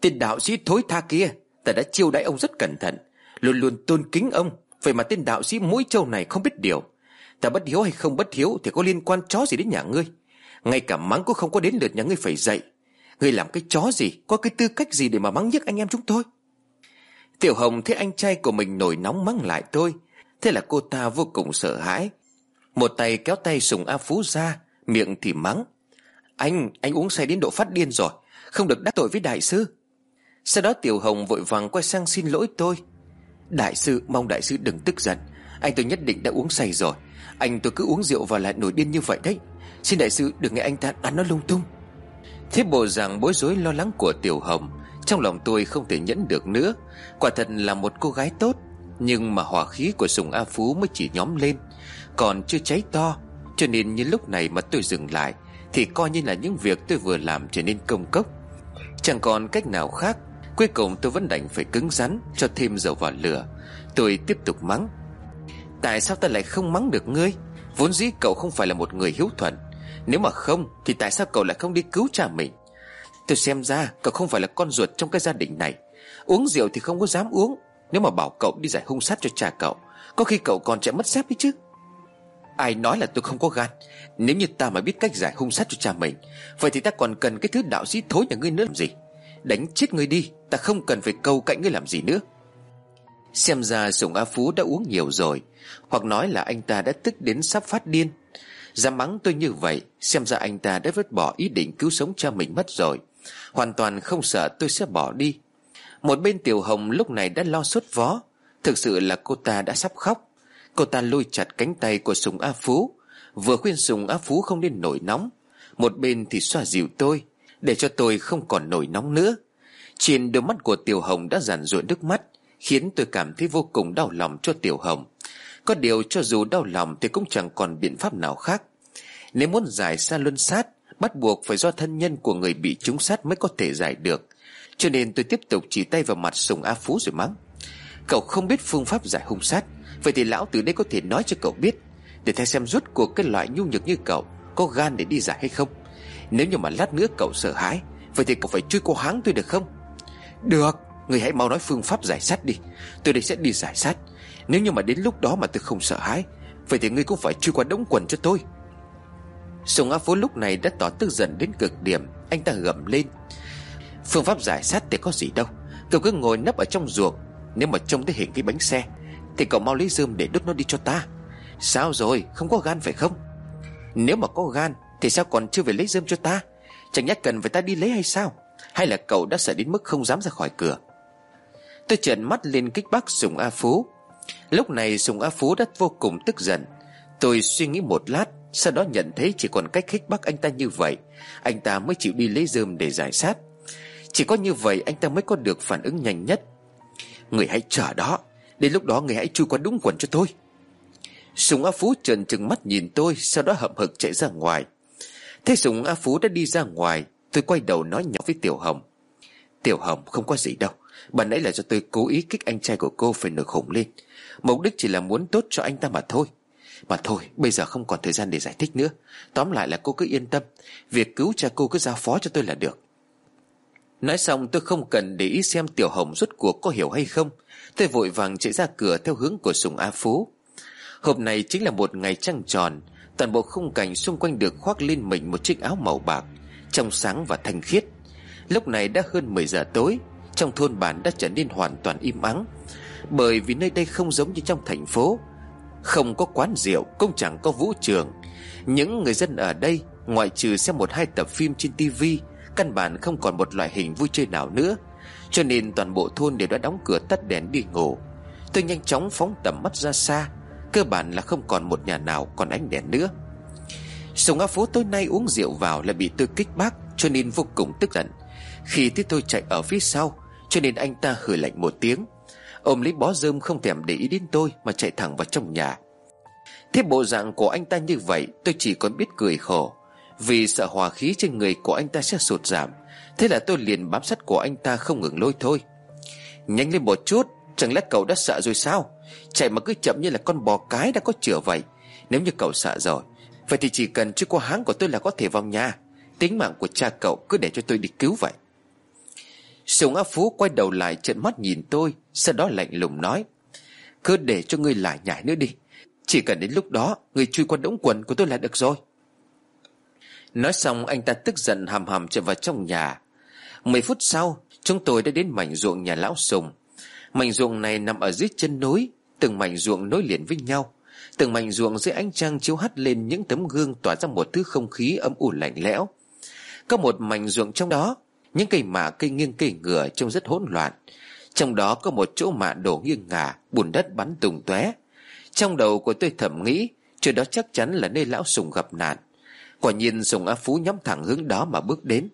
Tên đạo sĩ thối tha kia, Ta đã chiêu đãi ông rất cẩn thận, Luôn luôn tôn kính ông, Vậy mà tên đạo sĩ mũi trâu này không biết điều. Ta bất hiếu hay không bất hiếu Thì có liên quan chó gì đến nhà ngươi? Ngay cả mắng cũng không có đến lượt nhà ngươi phải dậy Ngươi làm cái chó gì, Có cái tư cách gì để mà mắng nhức anh em chúng tôi? Tiểu Hồng thấy anh trai của mình nổi nóng mắng lại tôi. Thế là cô ta vô cùng sợ hãi. Một tay kéo tay Sùng A Phú ra Miệng thì mắng. Anh, anh uống say đến độ phát điên rồi Không được đắc tội với đại sư. Sau đó Tiểu Hồng vội vàng quay sang xin lỗi tôi. Đại sư, mong đại sư đừng tức giận. Anh tôi nhất định đã uống say rồi. Anh tôi cứ uống rượu và lại nổi điên như vậy đấy. Xin đại sư đừng nghe anh ta ăn nó lung tung. Thế bộ dạng bối rối lo lắng của Tiểu Hồng trong lòng tôi không thể nhẫn được nữa. Quả thật là một cô gái tốt, Nhưng mà hỏa khí của Sùng A Phú mới chỉ nhóm lên, Còn chưa cháy to. Cho nên như lúc này mà tôi dừng lại, Thì coi như là những việc tôi vừa làm trở nên công cốc. Chẳng còn cách nào khác, Cuối cùng tôi vẫn đành phải cứng rắn Cho thêm dầu vào lửa. Tôi tiếp tục mắng. Tại sao ta lại không mắng được ngươi? Vốn dĩ cậu không phải là một người hiếu thuận. Nếu mà không, Thì tại sao cậu lại không đi cứu cha mình? Tôi xem ra cậu không phải là con ruột trong cái gia đình này. Uống rượu thì không có dám uống. Nếu mà bảo cậu đi giải hung sát cho cha cậu, Có khi cậu còn chạy mất dép ấy chứ. Ai nói là tôi không có gan? Nếu như ta mà biết cách giải hung sát cho cha mình, Vậy thì ta còn cần cái thứ đạo sĩ thối nhà ngươi nữa làm gì? Đánh chết ngươi đi, Ta không cần phải câu cạnh ngươi làm gì nữa. Xem ra Sùng A Phú đã uống nhiều rồi, Hoặc nói là anh ta đã tức đến sắp phát điên. Dám mắng tôi như vậy, Xem ra anh ta đã vứt bỏ ý định cứu sống cha mình mất rồi. Hoàn toàn không sợ tôi sẽ bỏ đi. Một bên Tiểu Hồng lúc này đã lo sốt vó. Thực sự là cô ta đã sắp khóc. Cô ta lôi chặt cánh tay của Sùng A Phú. Vừa khuyên Sùng A Phú không nên nổi nóng. Một bên thì xoa dịu tôi, Để cho tôi không còn nổi nóng nữa. Trên đôi mắt của Tiểu Hồng đã giản ruộng nước mắt, Khiến tôi cảm thấy vô cùng đau lòng cho Tiểu Hồng. Có điều cho dù đau lòng Thì cũng chẳng còn biện pháp nào khác. Nếu muốn giải xa luân sát Bắt buộc phải do thân nhân của người bị trúng sát Mới có thể giải được. Cho nên tôi tiếp tục chỉ tay vào mặt Sùng A Phú rồi mắng. Cậu không biết phương pháp giải hung sát, Vậy thì lão từ đây có thể nói cho cậu biết, Để thay xem rút cuộc cái loại nhu nhược như cậu Có gan để đi giải hay không. Nếu như mà lát nữa cậu sợ hãi, Vậy thì cậu phải chui qua háng tôi được không? Được, Người hãy mau nói phương pháp giải sát đi, Tôi đây sẽ đi giải sát. Nếu như mà đến lúc đó mà tôi không sợ hãi, Vậy thì ngươi cũng phải chui qua đống quần cho tôi. Sùng A Phú lúc này đã tỏ tức giận đến cực điểm. Anh ta gầm lên. Phương pháp giải sát thì có gì đâu. Cậu cứ ngồi nấp ở trong ruộng. Nếu mà trông thấy hình cái bánh xe, Thì cậu mau lấy dơm để đốt nó đi cho ta. Sao rồi? Không có gan phải không? Nếu mà có gan, Thì sao còn chưa về lấy dơm cho ta? Chẳng nhắc cần phải ta đi lấy hay sao? Hay là cậu đã sợ đến mức không dám ra khỏi cửa? Tôi trợn mắt lên kích bác Sùng A Phú. Lúc này Sùng A Phú đã vô cùng tức giận. Tôi suy nghĩ một lát sau đó nhận thấy chỉ còn cách khích bác anh ta như vậy, Anh ta mới chịu đi lấy rơm để giải sát. Chỉ có như vậy anh ta mới có được phản ứng nhanh nhất. Người hãy chờ đó, Đến lúc đó người hãy chui qua đúng quần cho tôi. Sùng A Phú trần trừng mắt nhìn tôi, Sau đó hậm hực chạy ra ngoài. Thế Sùng A Phú đã đi ra ngoài, Tôi quay đầu nói nhỏ với Tiểu Hồng. Tiểu Hồng, không có gì đâu Bà nãy là do tôi cố ý kích anh trai của cô phải nổi khủng lên. Mục đích chỉ là muốn tốt cho anh ta mà thôi. Mà thôi, bây giờ không còn thời gian để giải thích nữa. Tóm lại là cô cứ yên tâm. Việc cứu cha cô cứ giao phó cho tôi là được. Nói xong, tôi không cần để ý xem Tiểu Hồng rốt cuộc có hiểu hay không. Tôi vội vàng chạy ra cửa theo hướng của Sùng A Phú. Hôm nay chính là một ngày trăng tròn. Toàn bộ khung cảnh xung quanh được khoác lên mình một chiếc áo màu bạc, Trong sáng và thanh khiết. Lúc này đã hơn 10 giờ tối, Trong thôn bản đã trở nên hoàn toàn im ắng. Bởi vì nơi đây không giống như trong thành phố. Không có quán rượu, Cũng chẳng có vũ trường. Những người dân ở đây, Ngoại trừ xem một hai tập phim trên tivi Căn bản không còn một loại hình vui chơi nào nữa. Cho nên toàn bộ thôn đều đã đóng cửa tắt đèn đi ngủ. Tôi nhanh chóng phóng tầm mắt ra xa, Cơ bản là không còn một nhà nào còn ánh đèn nữa. Sông A phố tối nay uống rượu vào là bị tôi kích bác, Cho nên vô cùng tức giận. Khi thấy tôi chạy ở phía sau, Cho nên anh ta hử lạnh một tiếng. Ôm lấy bó rơm không thèm để ý đến tôi Mà chạy thẳng vào trong nhà. Thế bộ dạng của anh ta như vậy, Tôi chỉ còn biết cười khổ. Vì sợ hòa khí trên người của anh ta sẽ sụt giảm, Thế là tôi liền bám sát của anh ta không ngừng lôi thôi. Nhanh lên một chút, Chẳng lẽ cậu đã sợ rồi sao? Chạy mà cứ chậm như là con bò cái đã có chữa vậy. Nếu như cậu sợ rồi, Vậy thì chỉ cần chưa qua háng của tôi là có thể vào nhà. Tính mạng của cha cậu cứ để cho tôi đi cứu vậy. Sùng Á Phú quay đầu lại trận mắt nhìn tôi, Sau đó lạnh lùng nói, Cứ để cho ngươi lại nhảy nữa đi. Chỉ cần đến lúc đó, Ngươi chui qua đống quần của tôi là được rồi. Nói xong, anh ta tức giận hầm hầm trở vào trong nhà. Mười phút sau, Chúng tôi đã đến mảnh ruộng nhà lão Sùng. Mảnh ruộng này nằm ở dưới chân núi, Từng mảnh ruộng nối liền với nhau. Từng mảnh ruộng dưới ánh trăng chiếu hắt lên những tấm gương tỏa ra một thứ không khí ấm u lạnh lẽo. Có một mảnh ruộng trong đó những cây mạ cây nghiêng cây ngửa trông rất hỗn loạn. Trong đó có một chỗ mạ đổ nghiêng ngả, Bùn đất bắn tung tóe. Trong đầu của tôi thầm nghĩ, Chỗ đó chắc chắn là nơi lão sùng gặp nạn. Quả nhiên Sùng Á Phú nhắm thẳng hướng đó mà bước đến.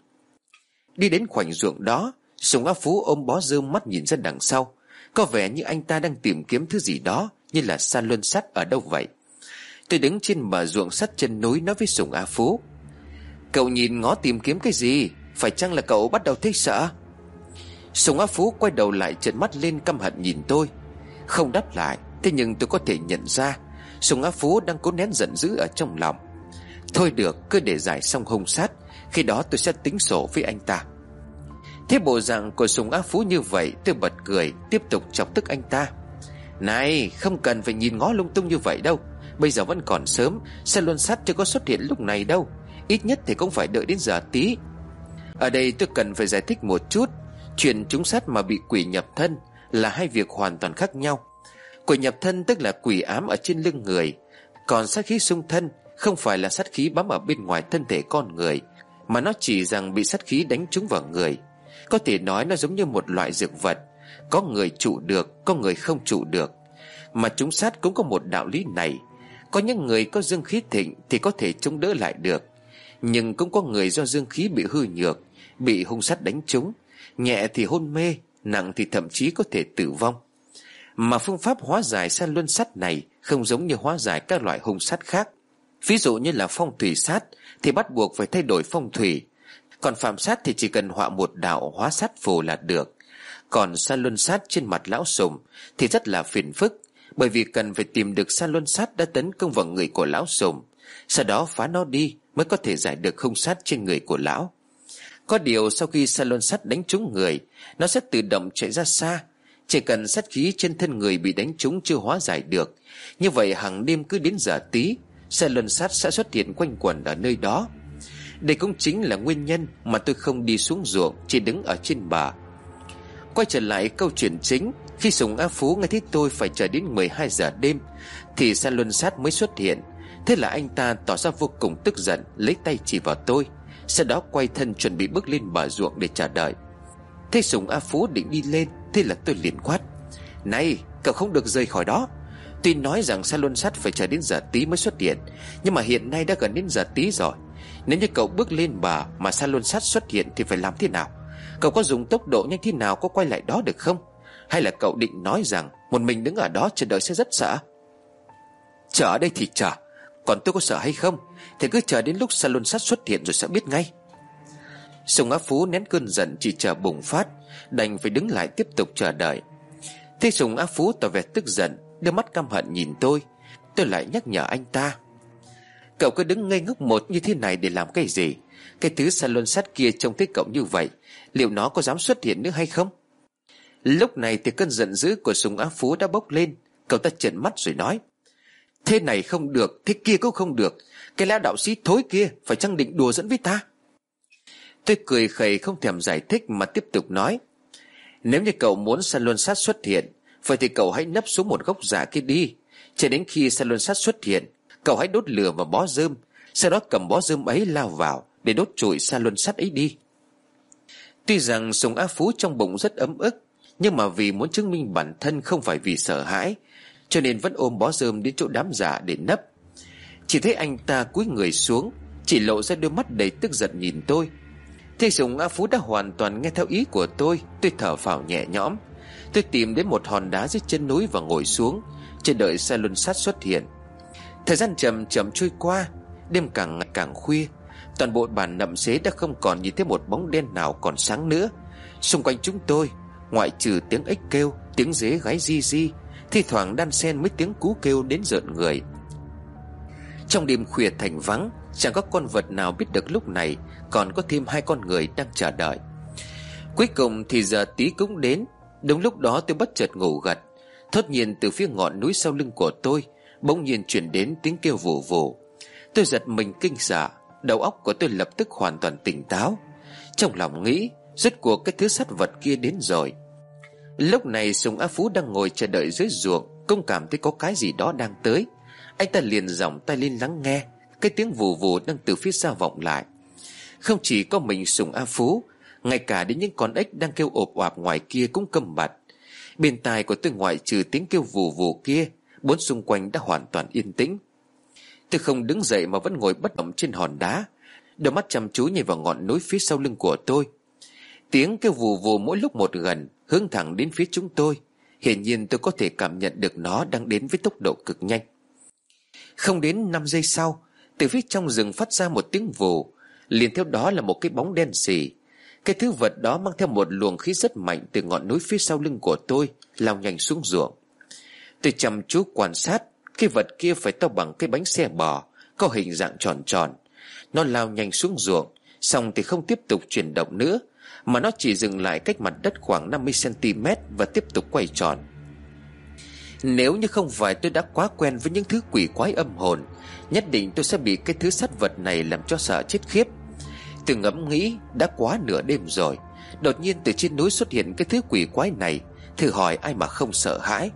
Đi đến khoảnh ruộng đó, Sùng Á Phú ôm bó rơm mắt nhìn ra đằng sau. Có vẻ như anh ta đang tìm kiếm thứ gì đó, Như là san luân sắt ở đâu vậy? Tôi đứng trên bờ ruộng sắt chân núi nói với Sùng á Phú. Cậu nhìn ngó tìm kiếm cái gì? Phải chăng là cậu bắt đầu thấy sợ? Sùng Á Phú quay đầu lại trợn mắt lên căm hận nhìn tôi. Không đáp lại, Thế nhưng tôi có thể nhận ra Sùng Á Phú đang cố nén giận dữ ở trong lòng. Thôi được, cứ để giải xong hung sát, Khi đó tôi sẽ tính sổ với anh ta. Thế bộ dạng của Sùng Á Phú như vậy, Tôi bật cười, Tiếp tục chọc tức anh ta. Này, không cần phải nhìn ngó lung tung như vậy đâu. Bây giờ vẫn còn sớm, Xe luân sắt chưa có xuất hiện lúc này đâu. Ít nhất thì cũng phải đợi đến giờ tí. Ở đây tôi cần phải giải thích một chút. Chuyện chúng sát mà bị quỷ nhập thân Là hai việc hoàn toàn khác nhau. Quỷ nhập thân tức là quỷ ám ở trên lưng người. Còn sát khí xung thân Không phải là sát khí bám ở bên ngoài thân thể con người, Mà nó chỉ rằng bị sát khí đánh trúng vào người. Có thể nói nó giống như một loại dược vật. Có người trụ được, Có người không trụ được. Mà chúng sát cũng có một đạo lý này. Có những người có dương khí thịnh Thì có thể chống đỡ lại được. Nhưng cũng có người do dương khí bị hư nhược Bị hung sát đánh trúng, Nhẹ thì hôn mê, Nặng thì thậm chí có thể tử vong. Mà phương pháp hóa giải san luân sắt này Không giống như hóa giải các loại hung sát khác. Ví dụ như là phong thủy sát Thì bắt buộc phải thay đổi phong thủy, còn phạm sát thì chỉ cần họa một đạo hóa sát phù là được. Còn san luân sát trên mặt lão sùng Thì rất là phiền phức, Bởi vì cần phải tìm được san luân sát đã tấn công vào người của lão sùng, Sau đó phá nó đi Mới có thể giải được hung sát trên người của lão. Có điều sau khi xe luân sắt đánh trúng người, Nó sẽ tự động chạy ra xa. Chỉ cần sát khí trên thân người bị đánh trúng chưa hóa giải được. Như vậy hàng đêm cứ đến giờ tí xe luân sắt sẽ xuất hiện quanh quẩn ở nơi đó. Đây cũng chính là nguyên nhân mà tôi không đi xuống ruộng, Chỉ đứng ở trên bờ. Quay trở lại câu chuyện chính, Khi Sùng A Phú nghe thấy tôi phải chờ đến 12 giờ đêm, Thì xe Luân Sát mới xuất hiện. Thế là anh ta tỏ ra vô cùng tức giận, Lấy tay chỉ vào tôi. Sau đó quay thân chuẩn bị bước lên bờ ruộng để chờ đợi. Thế Sùng A Phú định đi lên, Thế là tôi liền quát, Này, cậu không được rời khỏi đó. Tuy nói rằng xe Luân sắt phải chờ đến giờ tí mới xuất hiện, Nhưng mà hiện nay đã gần đến giờ tí rồi. Nếu như cậu bước lên bờ Mà xe Luân sắt xuất hiện thì phải làm thế nào? Cậu có dùng tốc độ nhanh thế nào Có quay lại đó được không? Hay là cậu định nói rằng Một mình đứng ở đó chờ đợi sẽ rất sợ? Chờ ở đây thì chờ. Còn tôi có sợ hay không? Thì cứ chờ đến lúc salon sắt Sát xuất hiện rồi sẽ biết ngay. Sùng Á Phú nén cơn giận chỉ chờ bùng phát, Đành phải đứng lại tiếp tục chờ đợi. Thế Sùng Á Phú tỏ vẻ tức giận, Đưa mắt căm hận nhìn tôi. Tôi lại nhắc nhở anh ta. Cậu cứ đứng ngây ngốc một như thế này để làm cái gì? Cái thứ salon sắt kia trông thấy cậu như vậy, Liệu nó có dám xuất hiện nữa hay không? Lúc này thì cơn giận dữ của Sùng Á Phú đã bốc lên, Cậu ta trợn mắt rồi nói. Thế này không được, Thế kia cũng không được. Cái lão đạo sĩ thối kia Phải chăng định đùa dẫn với ta? Tôi cười khẩy không thèm giải thích Mà tiếp tục nói. Nếu như cậu muốn sa luân sát xuất hiện, Vậy thì cậu hãy nấp xuống một gốc giả kia đi. Cho đến khi sa luân sát xuất hiện, Cậu hãy đốt lửa và bó rơm, Sau đó cầm bó rơm ấy lao vào Để đốt trụi sa luân sát ấy đi. Tuy rằng Sùng á Phú trong bụng rất ấm ức, Nhưng mà vì muốn chứng minh bản thân không phải vì sợ hãi cho nên vẫn ôm bó rơm đến chỗ đám giả để nấp. Chỉ thấy anh ta cúi người xuống, Chỉ lộ ra đôi mắt đầy tức giận nhìn tôi. Thế Sùng A Phú đã hoàn toàn nghe theo ý của tôi Tôi thở phào nhẹ nhõm. Tôi tìm đến một hòn đá dưới chân núi và ngồi xuống, Chờ đợi xe luân sát xuất hiện. Thời gian chậm chậm trôi qua, Đêm càng ngày càng khuya, Toàn bộ bản nậm xế đã không còn nhìn thấy một bóng đen nào còn sáng nữa. Xung quanh chúng tôi, Ngoại trừ tiếng ếch kêu, Tiếng dế gáy di di thi thoảng đan sen mấy tiếng cú kêu đến rợn người. Trong đêm khuya thành vắng, Chẳng có con vật nào biết được lúc này Còn có thêm hai con người đang chờ đợi. Cuối cùng thì giờ tí cũng đến, Đúng lúc đó tôi bất chợt ngủ gật. Thốt nhiên từ phía ngọn núi sau lưng của tôi, Bỗng nhiên chuyển đến tiếng kêu vù vù. Tôi giật mình kinh sợ, Đầu óc của tôi lập tức hoàn toàn tỉnh táo. Trong lòng nghĩ, Rốt cuộc cái thứ sắt vật kia đến rồi. Lúc này Sùng A Phú đang ngồi chờ đợi dưới ruộng Công cảm thấy có cái gì đó đang tới. Anh ta liền giọng tay lên lắng nghe, Cái tiếng vù vù đang từ phía xa vọng lại. Không chỉ có mình Sùng A Phú, ngay cả đến những con ếch đang kêu ộp oạp ngoài kia cũng câm bặt. Bên tai của tôi ngoại trừ tiếng kêu vù vù kia, Bốn xung quanh đã hoàn toàn yên tĩnh. Tôi không đứng dậy mà vẫn ngồi bất động trên hòn đá, Đôi mắt chăm chú nhìn vào ngọn núi phía sau lưng của tôi. Tiếng kêu vù vù mỗi lúc một gần Hướng thẳng đến phía chúng tôi. Hiển nhiên tôi có thể cảm nhận được nó đang đến với tốc độ cực nhanh. Không đến 5 giây sau, Từ phía trong rừng phát ra một tiếng vù. Liền theo đó là một cái bóng đen xì. Cái thứ vật đó mang theo một luồng khí rất mạnh Từ ngọn núi phía sau lưng của tôi, Lao nhanh xuống ruộng. Tôi chăm chú quan sát, Cái vật kia phải to bằng cái bánh xe bò, Có hình dạng tròn tròn. Nó lao nhanh xuống ruộng, Xong thì không tiếp tục chuyển động nữa. Mà nó chỉ dừng lại cách mặt đất khoảng 50cm Và tiếp tục quay tròn. Nếu như không phải tôi đã quá quen với những thứ quỷ quái âm hồn, Nhất định tôi sẽ bị cái thứ sắt vật này làm cho sợ chết khiếp. Tôi ngẫm nghĩ, đã quá nửa đêm rồi, Đột nhiên từ trên núi xuất hiện cái thứ quỷ quái này, Thử hỏi ai mà không sợ hãi.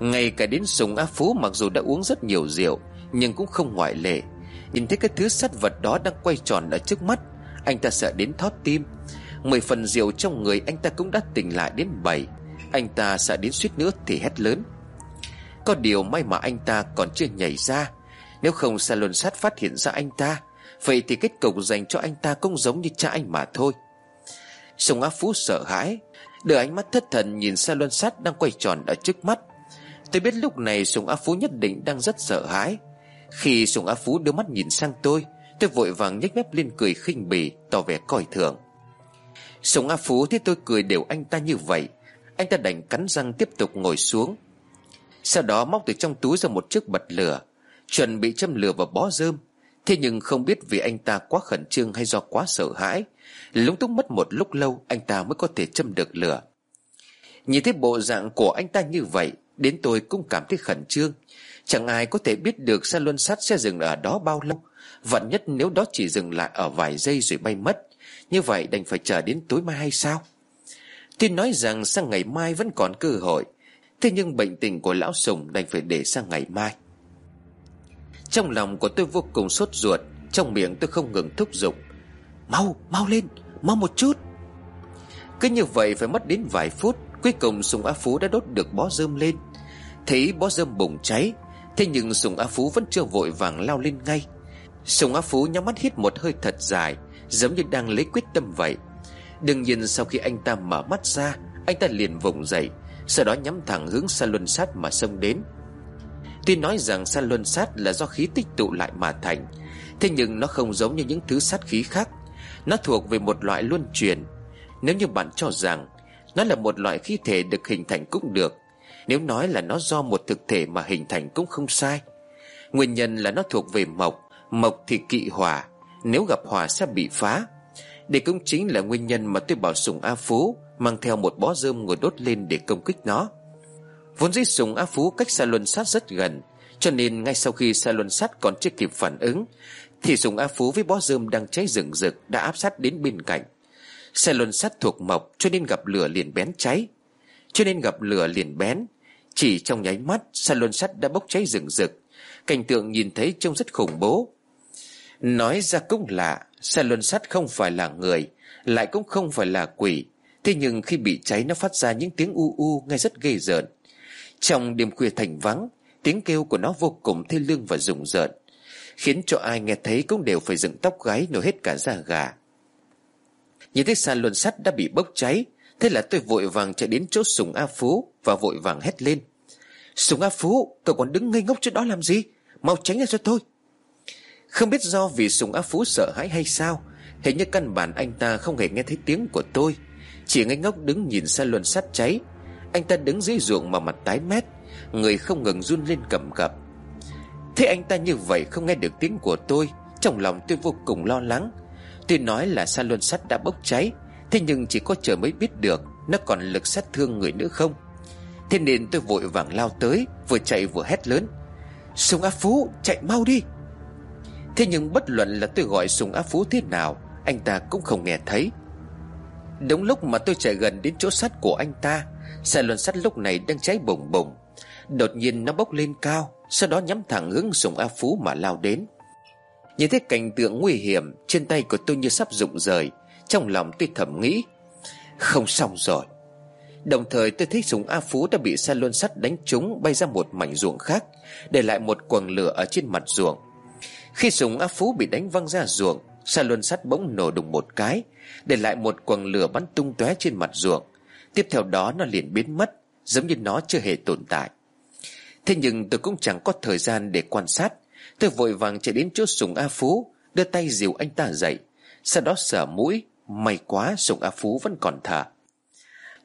Ngay cả đến Sùng A Phú mặc dù đã uống rất nhiều rượu, Nhưng cũng không ngoại lệ. Nhìn thấy cái thứ sắt vật đó đang quay tròn ở trước mắt, Anh ta sợ đến thót tim Mười phần rượu trong người anh ta cũng đã tỉnh lại đến bảy. Anh ta sợ đến suýt nữa thì hét lớn. Có điều may mà anh ta còn chưa nhảy ra. Nếu không xa luân sát phát hiện ra anh ta, Vậy thì kết cục dành cho anh ta cũng giống như cha anh mà thôi. Sông Á Phú sợ hãi, Đưa ánh mắt thất thần nhìn xe luân sát đang quay tròn ở trước mắt. Tôi biết lúc này Sùng Á Phú nhất định đang rất sợ hãi. Khi Sùng Á Phú đưa mắt nhìn sang tôi Tôi vội vàng nhếch mép lên cười khinh bỉ, Tỏ vẻ coi thường. Sùng a Phú thấy tôi cười đều anh ta như vậy. Anh ta đành cắn răng tiếp tục ngồi xuống. Sau đó móc từ trong túi ra một chiếc bật lửa, Chuẩn bị châm lửa và bó rơm. Thế nhưng không biết vì anh ta quá khẩn trương hay do quá sợ hãi, Lúng túng mất một lúc lâu Anh ta mới có thể châm được lửa. Nhìn thấy bộ dạng của anh ta như vậy, Đến tôi cũng cảm thấy khẩn trương. Chẳng ai có thể biết được xe luân sắt sẽ dừng ở đó bao lâu. Vạn nhất nếu đó chỉ dừng lại ở vài giây rồi bay mất như vậy đành phải chờ đến tối mai hay sao? Tuy nói rằng sang ngày mai vẫn còn cơ hội. Thế nhưng bệnh tình của lão sùng đành phải để sang ngày mai. Trong lòng của tôi vô cùng sốt ruột Trong miệng tôi không ngừng thúc giục. Mau, mau lên, mau một chút. Cứ như vậy phải mất đến vài phút Cuối cùng Sùng Á Phú đã đốt được bó rơm lên. Thấy bó rơm bùng cháy Thế nhưng Sùng Á Phú vẫn chưa vội vàng lao lên ngay. Sùng Á Phú nhắm mắt hít một hơi thật dài Giống như đang lấy quyết tâm vậy. Đương nhiên sau khi anh ta mở mắt ra, Anh ta liền vùng dậy, Sau đó nhắm thẳng hướng xa luân sát mà xông đến. Tuy nói rằng xa luân sát là do khí tích tụ lại mà thành, Thế nhưng nó không giống như những thứ sát khí khác. Nó thuộc về một loại luân truyền Nếu như bạn cho rằng Nó là một loại khí thể được hình thành cũng được, Nếu nói là nó do một thực thể mà hình thành cũng không sai. Nguyên nhân là nó thuộc về mộc Mộc thì kỵ hỏa nếu gặp hỏa sẽ bị phá. Đây cũng chính là nguyên nhân mà tôi bảo Sùng A Phú Mang theo một bó rơm ngồi đốt lên để công kích nó. Vốn dĩ Sùng A Phú cách xa luân sát rất gần, Cho nên ngay sau khi xa luân sát còn chưa kịp phản ứng, Thì Sùng A Phú với bó rơm đang cháy rừng rực Đã áp sát đến bên cạnh. Xe luân sắt thuộc mộc, cho nên gặp lửa liền bén cháy. Cho nên gặp lửa liền bén, Chỉ trong nháy mắt Xe luân sắt đã bốc cháy rừng rực. Cảnh tượng nhìn thấy trông rất khủng bố. Nói ra cũng lạ Xe luân sắt không phải là người, Lại cũng không phải là quỷ. Thế nhưng khi bị cháy nó phát ra những tiếng u u Nghe rất ghê rợn. Trong đêm khuya thành vắng, Tiếng kêu của nó vô cùng thê lương và rùng rợn, Khiến cho ai nghe thấy cũng đều phải dựng tóc gáy nổi hết cả da gà. Nhìn thấy xa luân sắt đã bị bốc cháy, Thế là tôi vội vàng chạy đến chỗ Sùng A Phú Và vội vàng hét lên. Sùng A Phú, Cậu còn đứng ngây ngốc chỗ đó làm gì? Mau tránh ra cho tôi. Không biết do vì Sùng Á Phú sợ hãi hay sao, Hình như căn bản anh ta không hề nghe thấy tiếng của tôi. Chỉ ngây ngốc đứng nhìn xa luân sắt cháy. Anh ta đứng dưới ruộng mà mặt tái mét, Người không ngừng run lên cầm cập. Thế anh ta như vậy không nghe được tiếng của tôi, Trong lòng tôi vô cùng lo lắng. Tuy nói là xa luân sắt đã bốc cháy, Thế nhưng chỉ có trời mới biết được Nó còn lực sát thương người nữa không. Thế nên tôi vội vàng lao tới, Vừa chạy vừa hét lớn. Sùng Á Phú, chạy mau đi! Thế nhưng bất luận là tôi gọi Sùng Á Phú thế nào, Anh ta cũng không nghe thấy. Đúng lúc mà tôi chạy gần đến chỗ sắt của anh ta, Xe luân sắt lúc này đang cháy bùng bùng Đột nhiên nó bốc lên cao, Sau đó nhắm thẳng hướng Sùng A Phú mà lao đến. Nhìn thấy cảnh tượng nguy hiểm, Trên tay của tôi như sắp rụng rời, Trong lòng tôi thầm nghĩ, Không xong rồi. Đồng thời tôi thấy súng A Phú đã bị xe luân sắt đánh trúng, Bay ra một mảnh ruộng khác, Để lại một quầng lửa ở trên mặt ruộng. Khi súng Á Phú bị đánh văng ra ruộng Xe luân sắt bỗng nổ đùng một cái, Để lại một quầng lửa bắn tung tóe trên mặt ruộng. Tiếp theo đó, nó liền biến mất, Giống như nó chưa hề tồn tại. Thế nhưng tôi cũng chẳng có thời gian để quan sát. Tôi vội vàng chạy đến chỗ sùng A Phú, Đưa tay dìu anh ta dậy. Sau đó sờ mũi, May quá sùng A Phú vẫn còn thở.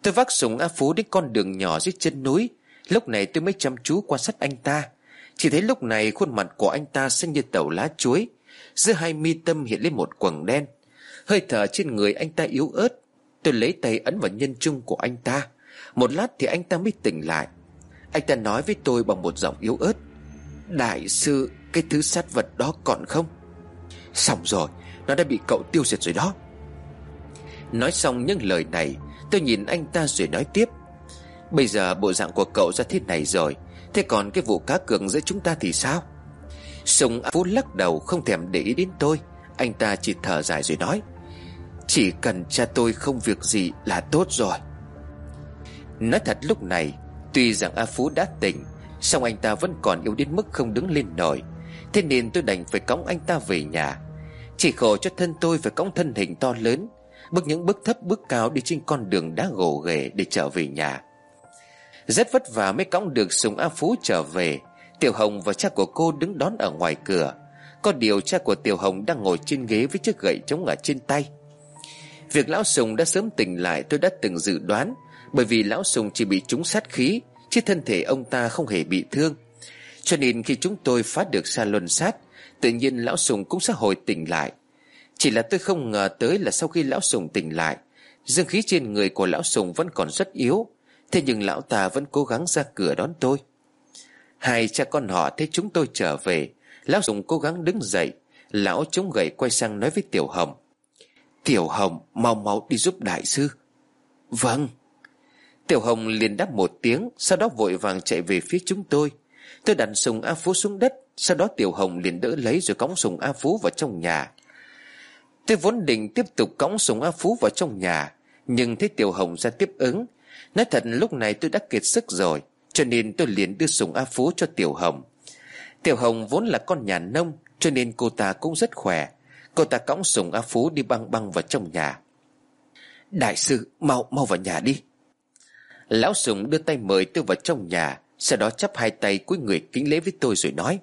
Tôi vác sùng A Phú đến con đường nhỏ dưới chân núi. Lúc này tôi mới chăm chú quan sát anh ta. Chỉ thấy lúc này khuôn mặt của anh ta xanh như tàu lá chuối. Giữa hai mi tâm hiện lên một quầng đen. Hơi thở trên người anh ta yếu ớt. Tôi lấy tay ấn vào nhân trung của anh ta. Một lát thì anh ta mới tỉnh lại. Anh ta nói với tôi bằng một giọng yếu ớt. Đại sư, Cái thứ sát vật đó còn không? Xong rồi, Nó đã bị cậu tiêu diệt rồi đó. Nói xong những lời này, Tôi nhìn anh ta rồi nói tiếp. Bây giờ bộ dạng của cậu ra thế này rồi. Thế còn cái vụ cá cược giữa chúng ta thì sao? Sùng Phú lắc đầu không thèm để ý đến tôi. Anh ta chỉ thở dài rồi nói, Chỉ cần cha tôi không việc gì là tốt rồi. Nói thật lúc này, Tuy rằng A Phú đã tỉnh, song anh ta vẫn còn yếu đến mức không đứng lên nổi. Thế nên tôi đành phải cõng anh ta về nhà. Chỉ khổ cho thân tôi phải cõng thân hình to lớn, Bước những bước thấp bước cao đi trên con đường đá gồ ghề để trở về nhà. Rất vất vả mới cõng được Sùng A Phú trở về. Tiểu Hồng và cha của cô đứng đón ở ngoài cửa. Có điều cha của Tiểu Hồng đang ngồi trên ghế với chiếc gậy chống ở trên tay. Việc Lão Sùng đã sớm tỉnh lại, tôi đã từng dự đoán, Bởi vì Lão Sùng chỉ bị trúng sát khí, Chứ thân thể ông ta không hề bị thương. Cho nên khi chúng tôi phá được xa luân sát, Tự nhiên Lão Sùng cũng sẽ hồi tỉnh lại. Chỉ là tôi không ngờ tới là sau khi Lão Sùng tỉnh lại, Dương khí trên người của Lão Sùng vẫn còn rất yếu. Thế nhưng Lão ta vẫn cố gắng ra cửa đón tôi. Hai cha con họ thấy chúng tôi trở về, Lão Sùng cố gắng đứng dậy, Lão chống gậy quay sang nói với Tiểu Hồng. Tiểu Hồng, mau mau đi giúp đại sư. Vâng. Tiểu Hồng liền đáp một tiếng, Sau đó vội vàng chạy về phía chúng tôi. Tôi đặt sùng A Phú xuống đất, Sau đó Tiểu Hồng liền đỡ lấy rồi cõng sùng A Phú vào trong nhà. Tôi vốn định tiếp tục cõng sùng A Phú vào trong nhà, Nhưng thấy Tiểu Hồng ra tiếp ứng Nói thật, lúc này tôi đã kiệt sức rồi, Cho nên tôi liền đưa sùng A Phú cho Tiểu Hồng. Tiểu Hồng vốn là con nhà nông, Cho nên cô ta cũng rất khỏe. Cô ta cõng sùng A Phú đi băng băng vào trong nhà. Đại sư, mau mau vào nhà đi. Lão sùng đưa tay mời tôi vào trong nhà, Sau đó chắp hai tay cúi người kính lễ với tôi rồi nói,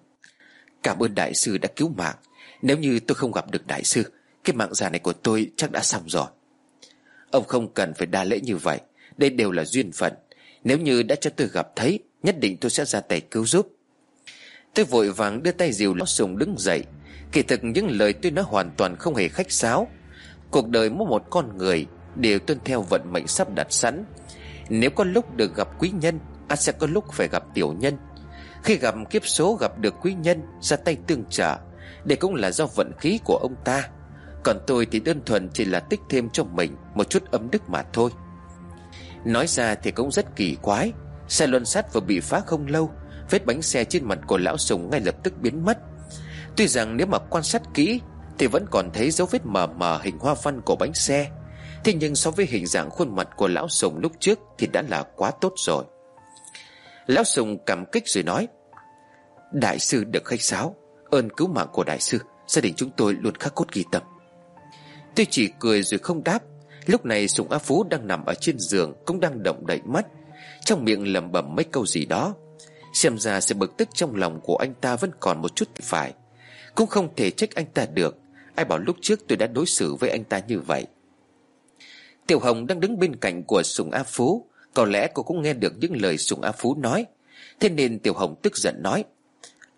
Cảm ơn đại sư đã cứu mạng. Nếu như tôi không gặp được đại sư, Cái mạng già này của tôi chắc đã xong rồi. Ông không cần phải đa lễ như vậy. Đây đều là duyên phận. Nếu như đã cho tôi gặp thấy, Nhất định tôi sẽ ra tay cứu giúp. Tôi vội vàng đưa tay dìu lão sùng đứng dậy. Kỳ thực những lời tôi nói hoàn toàn không hề khách sáo. Cuộc đời mỗi một con người Đều tuân theo vận mệnh sắp đặt sẵn. Nếu có lúc được gặp quý nhân ắt sẽ có lúc phải gặp tiểu nhân. Khi gặp kiếp số gặp được quý nhân, Ra tay tương trợ. Đây cũng là do vận khí của ông ta. Còn tôi thì đơn thuần chỉ là tích thêm cho mình Một chút âm đức mà thôi. Nói ra thì cũng rất kỳ quái. Xe luân sắt vừa bị phá không lâu, Vết bánh xe trên mặt của lão sùng ngay lập tức biến mất. Tuy rằng nếu mà quan sát kỹ, Thì vẫn còn thấy dấu vết mờ mờ hình hoa văn của bánh xe. Thế nhưng so với hình dạng khuôn mặt của lão sùng lúc trước Thì đã là quá tốt rồi. Lão sùng cảm kích rồi nói, Đại sư được khách sáo, Ơn cứu mạng của đại sư Gia đình chúng tôi luôn khắc cốt ghi tâm Tôi chỉ cười rồi không đáp Lúc này Sùng á Phú đang nằm ở trên giường Cũng đang động đậy mắt. Trong miệng lẩm bẩm mấy câu gì đó. Xem ra sự bực tức trong lòng của anh ta Vẫn còn một chút phải. Cũng không thể trách anh ta được. Ai bảo lúc trước tôi đã đối xử với anh ta như vậy? Tiểu Hồng đang đứng bên cạnh của Sùng á Phú. Có lẽ cô cũng nghe được những lời Sùng á Phú nói. Thế nên Tiểu Hồng tức giận nói.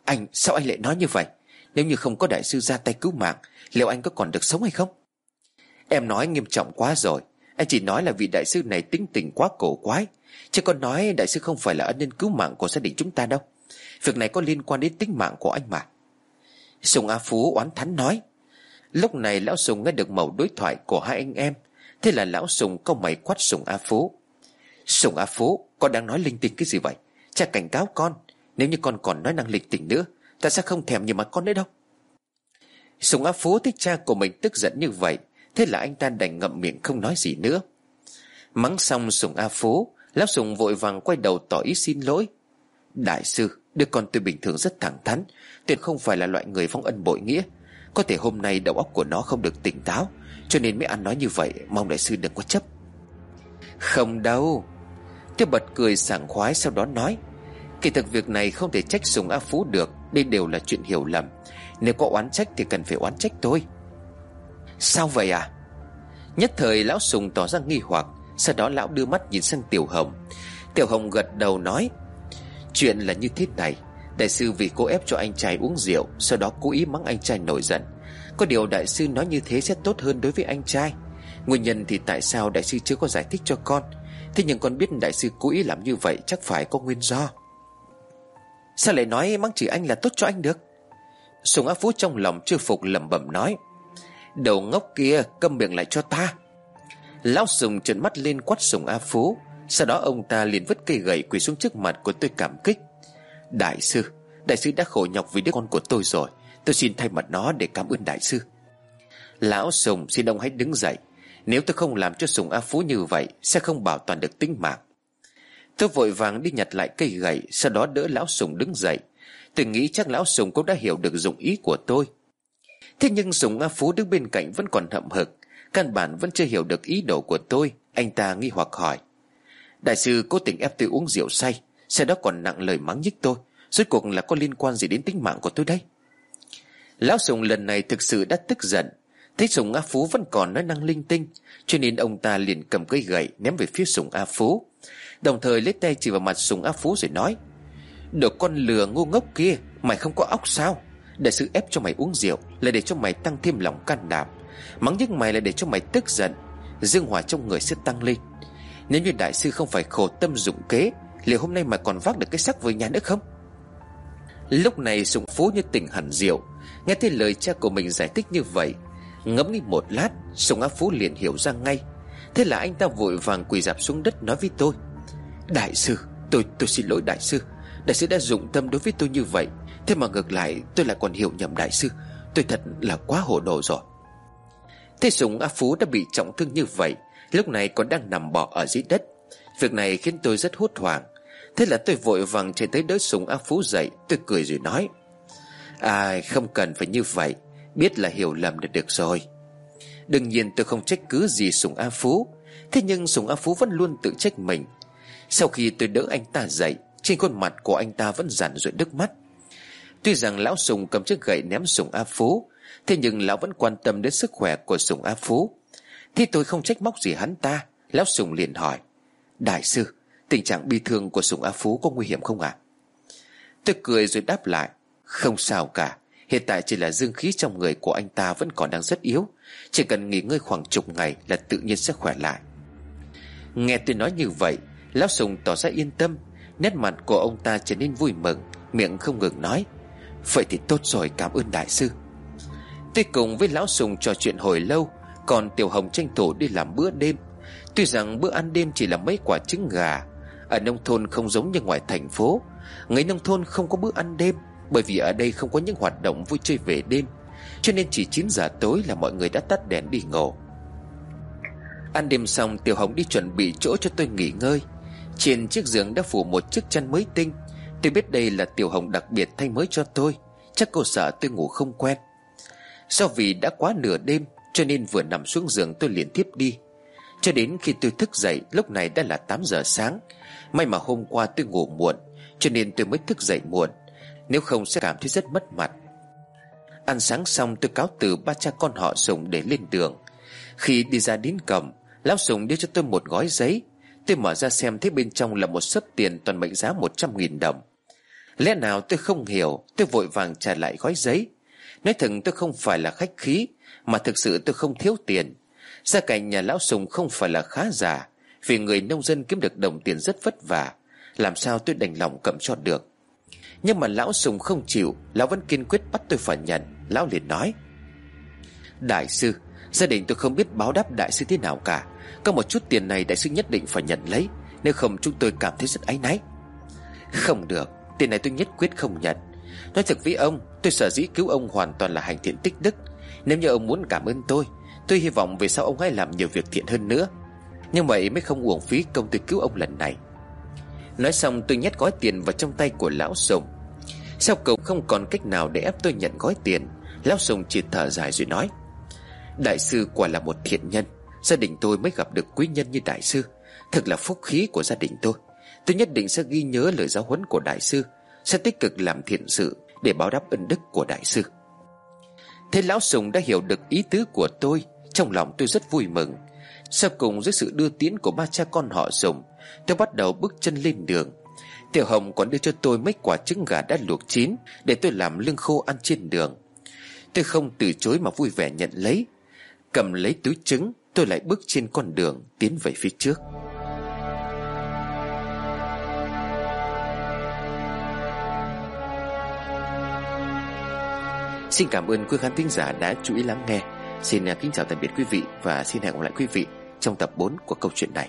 Anh, sao anh lại nói như vậy? Nếu như không có đại sư ra tay cứu mạng, Liệu anh có còn được sống hay không? Em nói nghiêm trọng quá rồi. Anh chỉ nói là vị đại sư này tính tình quá cổ quái. Chứ còn nói đại sư không phải là ân nhân cứu mạng của gia đình chúng ta đâu. Việc này có liên quan đến tính mạng của anh mà. Sùng A Phú oán thắn nói, Lúc này lão Sùng nghe được mẩu đối thoại của hai anh em, Thế là lão Sùng câu mày quát Sùng A Phú. Sùng A Phú, Con đang nói linh tinh cái gì vậy? Cha cảnh cáo con, Nếu như con còn nói năng linh tinh nữa, Ta sẽ không thèm nhìn mặt con nữa đâu. Sùng A Phú thấy cha của mình tức giận như vậy Thế là anh ta đành ngậm miệng không nói gì nữa. Mắng xong Sùng A Phú, Lão Sùng vội vàng quay đầu tỏ ý xin lỗi. Đại sư, Đứa con tôi bình thường rất thẳng thắn, Tuyệt không phải là loại người phong ân bội nghĩa. Có thể hôm nay đầu óc của nó không được tỉnh táo, Cho nên mới ăn nói như vậy, Mong đại sư đừng có chấp. Không đâu. Tôi bật cười sảng khoái sau đó nói, Kỳ thực việc này không thể trách Sùng A Phú được, Đây đều là chuyện hiểu lầm. Nếu có oán trách thì cần phải oán trách tôi. Sao vậy à? Nhất thời lão Sùng tỏ ra nghi hoặc, Sau đó lão đưa mắt nhìn sang Tiểu Hồng. Tiểu Hồng gật đầu nói, Chuyện là như thế này, Đại sư vì cố ép cho anh trai uống rượu, Sau đó cố ý mắng anh trai nổi giận. Có điều đại sư nói như thế sẽ tốt hơn đối với anh trai. Nguyên nhân thì tại sao đại sư chưa có giải thích cho con? Thế nhưng con biết đại sư cố ý làm như vậy Chắc phải có nguyên do. Sao lại nói mắng chỉ anh là tốt cho anh được? Sùng Á Phú trong lòng chưa phục lẩm bẩm nói Đầu ngốc kia câm miệng lại cho ta. Lão Sùng trợn mắt lên quát Sùng A Phú. Sau đó ông ta liền vứt cây gậy quỳ xuống trước mặt của tôi cảm kích. Đại sư Đại sư đã khổ nhọc vì đứa con của tôi rồi. Tôi xin thay mặt nó để cảm ơn đại sư. Lão Sùng, xin ông hãy đứng dậy. Nếu tôi không làm cho Sùng A Phú như vậy, Sẽ không bảo toàn được tính mạng. Tôi vội vàng đi nhặt lại cây gậy, Sau đó đỡ lão Sùng đứng dậy. Tôi nghĩ chắc lão Sùng cũng đã hiểu được dụng ý của tôi. Thế nhưng Sùng A Phú đứng bên cạnh vẫn còn hậm hực. Căn bản vẫn chưa hiểu được ý đồ của tôi. Anh ta nghi hoặc hỏi. Đại sư cố tình ép tôi uống rượu say. Sau đó còn nặng lời mắng nhức tôi. Rốt cuộc là có liên quan gì đến tính mạng của tôi đây? Lão Sùng lần này thực sự đã tức giận. Thấy Sùng A Phú vẫn còn nói năng linh tinh, Cho nên ông ta liền cầm cây gậy Ném về phía Sùng A Phú. Đồng thời lấy tay chỉ vào mặt Sùng A Phú rồi nói, Đồ con lừa ngu ngốc kia, Mày không có óc sao? Để sự ép cho mày uống rượu Là để cho mày tăng thêm lòng can đảm. Mắng nhức mày là để cho mày tức giận. Dương hỏa trong người sẽ tăng lên. Nếu như đại sư không phải khổ tâm dụng kế, Liệu hôm nay mày còn vác được cái sắc với nhà nữa không? Lúc này Sùng Phú như tỉnh hẳn rượu. Nghe thấy lời cha của mình giải thích như vậy, Ngẫm nghĩ một lát, Sùng Á Phú liền hiểu ra ngay. Thế là anh ta vội vàng quỳ dạp xuống đất nói với tôi, Đại sư, Tôi tôi xin lỗi đại sư. Đại sư đã dụng tâm đối với tôi như vậy. Thế mà ngược lại, tôi lại còn hiểu nhầm đại sư. Tôi thật là quá hồ đồ rồi. Thế sùng A Phú đã bị trọng thương như vậy, Lúc này còn đang nằm bò ở dưới đất. Việc này khiến tôi rất hốt hoảng. Thế là tôi vội vàng chạy tới đỡ sùng A Phú dậy, Tôi cười rồi nói À không cần phải như vậy, Biết là hiểu lầm là được rồi. Đương nhiên tôi không trách cứ gì Sùng A Phú, Thế nhưng Sùng A Phú vẫn luôn tự trách mình. Sau khi tôi đỡ anh ta dậy, Trên khuôn mặt của anh ta vẫn giản rụi nước mắt. Tuy rằng lão Sùng cầm chiếc gậy ném Sùng A Phú, Thế nhưng lão vẫn quan tâm đến sức khỏe của Sùng A Phú. Thì tôi không trách móc gì hắn ta, Lão Sùng liền hỏi. Đại sư, Tình trạng bi thương của Sùng A Phú có nguy hiểm không ạ? À? Tôi cười rồi đáp lại. Không sao cả, Hiện tại chỉ là dương khí trong người của anh ta vẫn còn đang rất yếu. Chỉ cần nghỉ ngơi khoảng chục ngày là tự nhiên sẽ khỏe lại. Nghe tôi nói như vậy, Lão Sùng tỏ ra yên tâm. Nét mặt của ông ta trở nên vui mừng, Miệng không ngừng nói. Vậy thì tốt rồi, cảm ơn đại sư. Tôi cùng với lão Sùng trò chuyện hồi lâu, Còn Tiểu Hồng tranh thủ đi làm bữa đêm. Tuy rằng bữa ăn đêm chỉ là mấy quả trứng gà, Ở nông thôn không giống như ngoài thành phố. Người nông thôn không có bữa ăn đêm, Bởi vì ở đây không có những hoạt động vui chơi về đêm, Cho nên chỉ 9 giờ tối là mọi người đã tắt đèn đi ngủ. Ăn đêm xong, Tiểu Hồng đi chuẩn bị chỗ cho tôi nghỉ ngơi. Trên chiếc giường đã phủ một chiếc chăn mới tinh. Tôi biết đây là Tiểu Hồng đặc biệt thay mới cho tôi. Chắc cô sợ tôi ngủ không quen. Do vì đã quá nửa đêm, Cho nên vừa nằm xuống giường tôi liền tiếp đi. Cho đến khi tôi thức dậy, Lúc này đã là 8 giờ sáng. May mà hôm qua tôi ngủ muộn, Cho nên tôi mới thức dậy muộn. Nếu không sẽ cảm thấy rất mất mặt. Ăn sáng xong, tôi cáo từ ba cha con họ Sùng để lên đường. Khi đi ra đến cổng, Lão Sùng đưa cho tôi một gói giấy. Tôi mở ra xem thấy bên trong là một sấp tiền toàn mệnh giá 100.000 đồng. Lẽ nào tôi không hiểu, Tôi vội vàng trả lại gói giấy. Nói thật tôi không phải là khách khí, Mà thực sự tôi không thiếu tiền. Gia cảnh nhà lão Sùng không phải là khá giả, Vì người nông dân kiếm được đồng tiền rất vất vả. Làm sao tôi đành lòng cầm cho được? Nhưng mà lão Sùng không chịu, Lão vẫn kiên quyết bắt tôi phải nhận, Lão liền nói. Đại sư, Gia đình tôi không biết báo đáp đại sư thế nào cả. Có một chút tiền này đại sư nhất định phải nhận lấy, Nếu không chúng tôi cảm thấy rất áy náy. Không được. Tiền này tôi nhất quyết không nhận. Nói thật với ông, Tôi sợ dĩ cứu ông hoàn toàn là hành thiện tích đức. Nếu như ông muốn cảm ơn tôi Tôi hy vọng về sau ông hãy làm nhiều việc thiện hơn nữa. Nhưng vậy mới không uổng phí công tôi cứu ông lần này. Nói xong, tôi nhét gói tiền vào trong tay của lão sùng. Sau cậu không còn cách nào để ép tôi nhận gói tiền? Lão sùng chỉ thở dài rồi nói. Đại sư quả là một thiện nhân. Gia đình tôi mới gặp được quý nhân như đại sư. Thật là phúc khí của gia đình tôi. Tôi nhất định sẽ ghi nhớ lời giáo huấn của đại sư, Sẽ tích cực làm thiện sự Để báo đáp ân đức của đại sư. Thế lão sùng đã hiểu được ý tứ của tôi, Trong lòng tôi rất vui mừng. Sau cùng, dưới sự đưa tiến của ba cha con họ sùng, Tôi bắt đầu bước chân lên đường. Tiểu Hồng còn đưa cho tôi mấy quả trứng gà đã luộc chín Để tôi làm lương khô ăn trên đường. Tôi không từ chối mà vui vẻ nhận lấy. Cầm lấy túi trứng, Tôi lại bước trên con đường Tiến về phía trước. Xin cảm ơn quý khán thính giả đã chú ý lắng nghe. Xin kính chào tạm biệt quý vị Và xin hẹn gặp lại quý vị Trong tập 4 của câu chuyện này.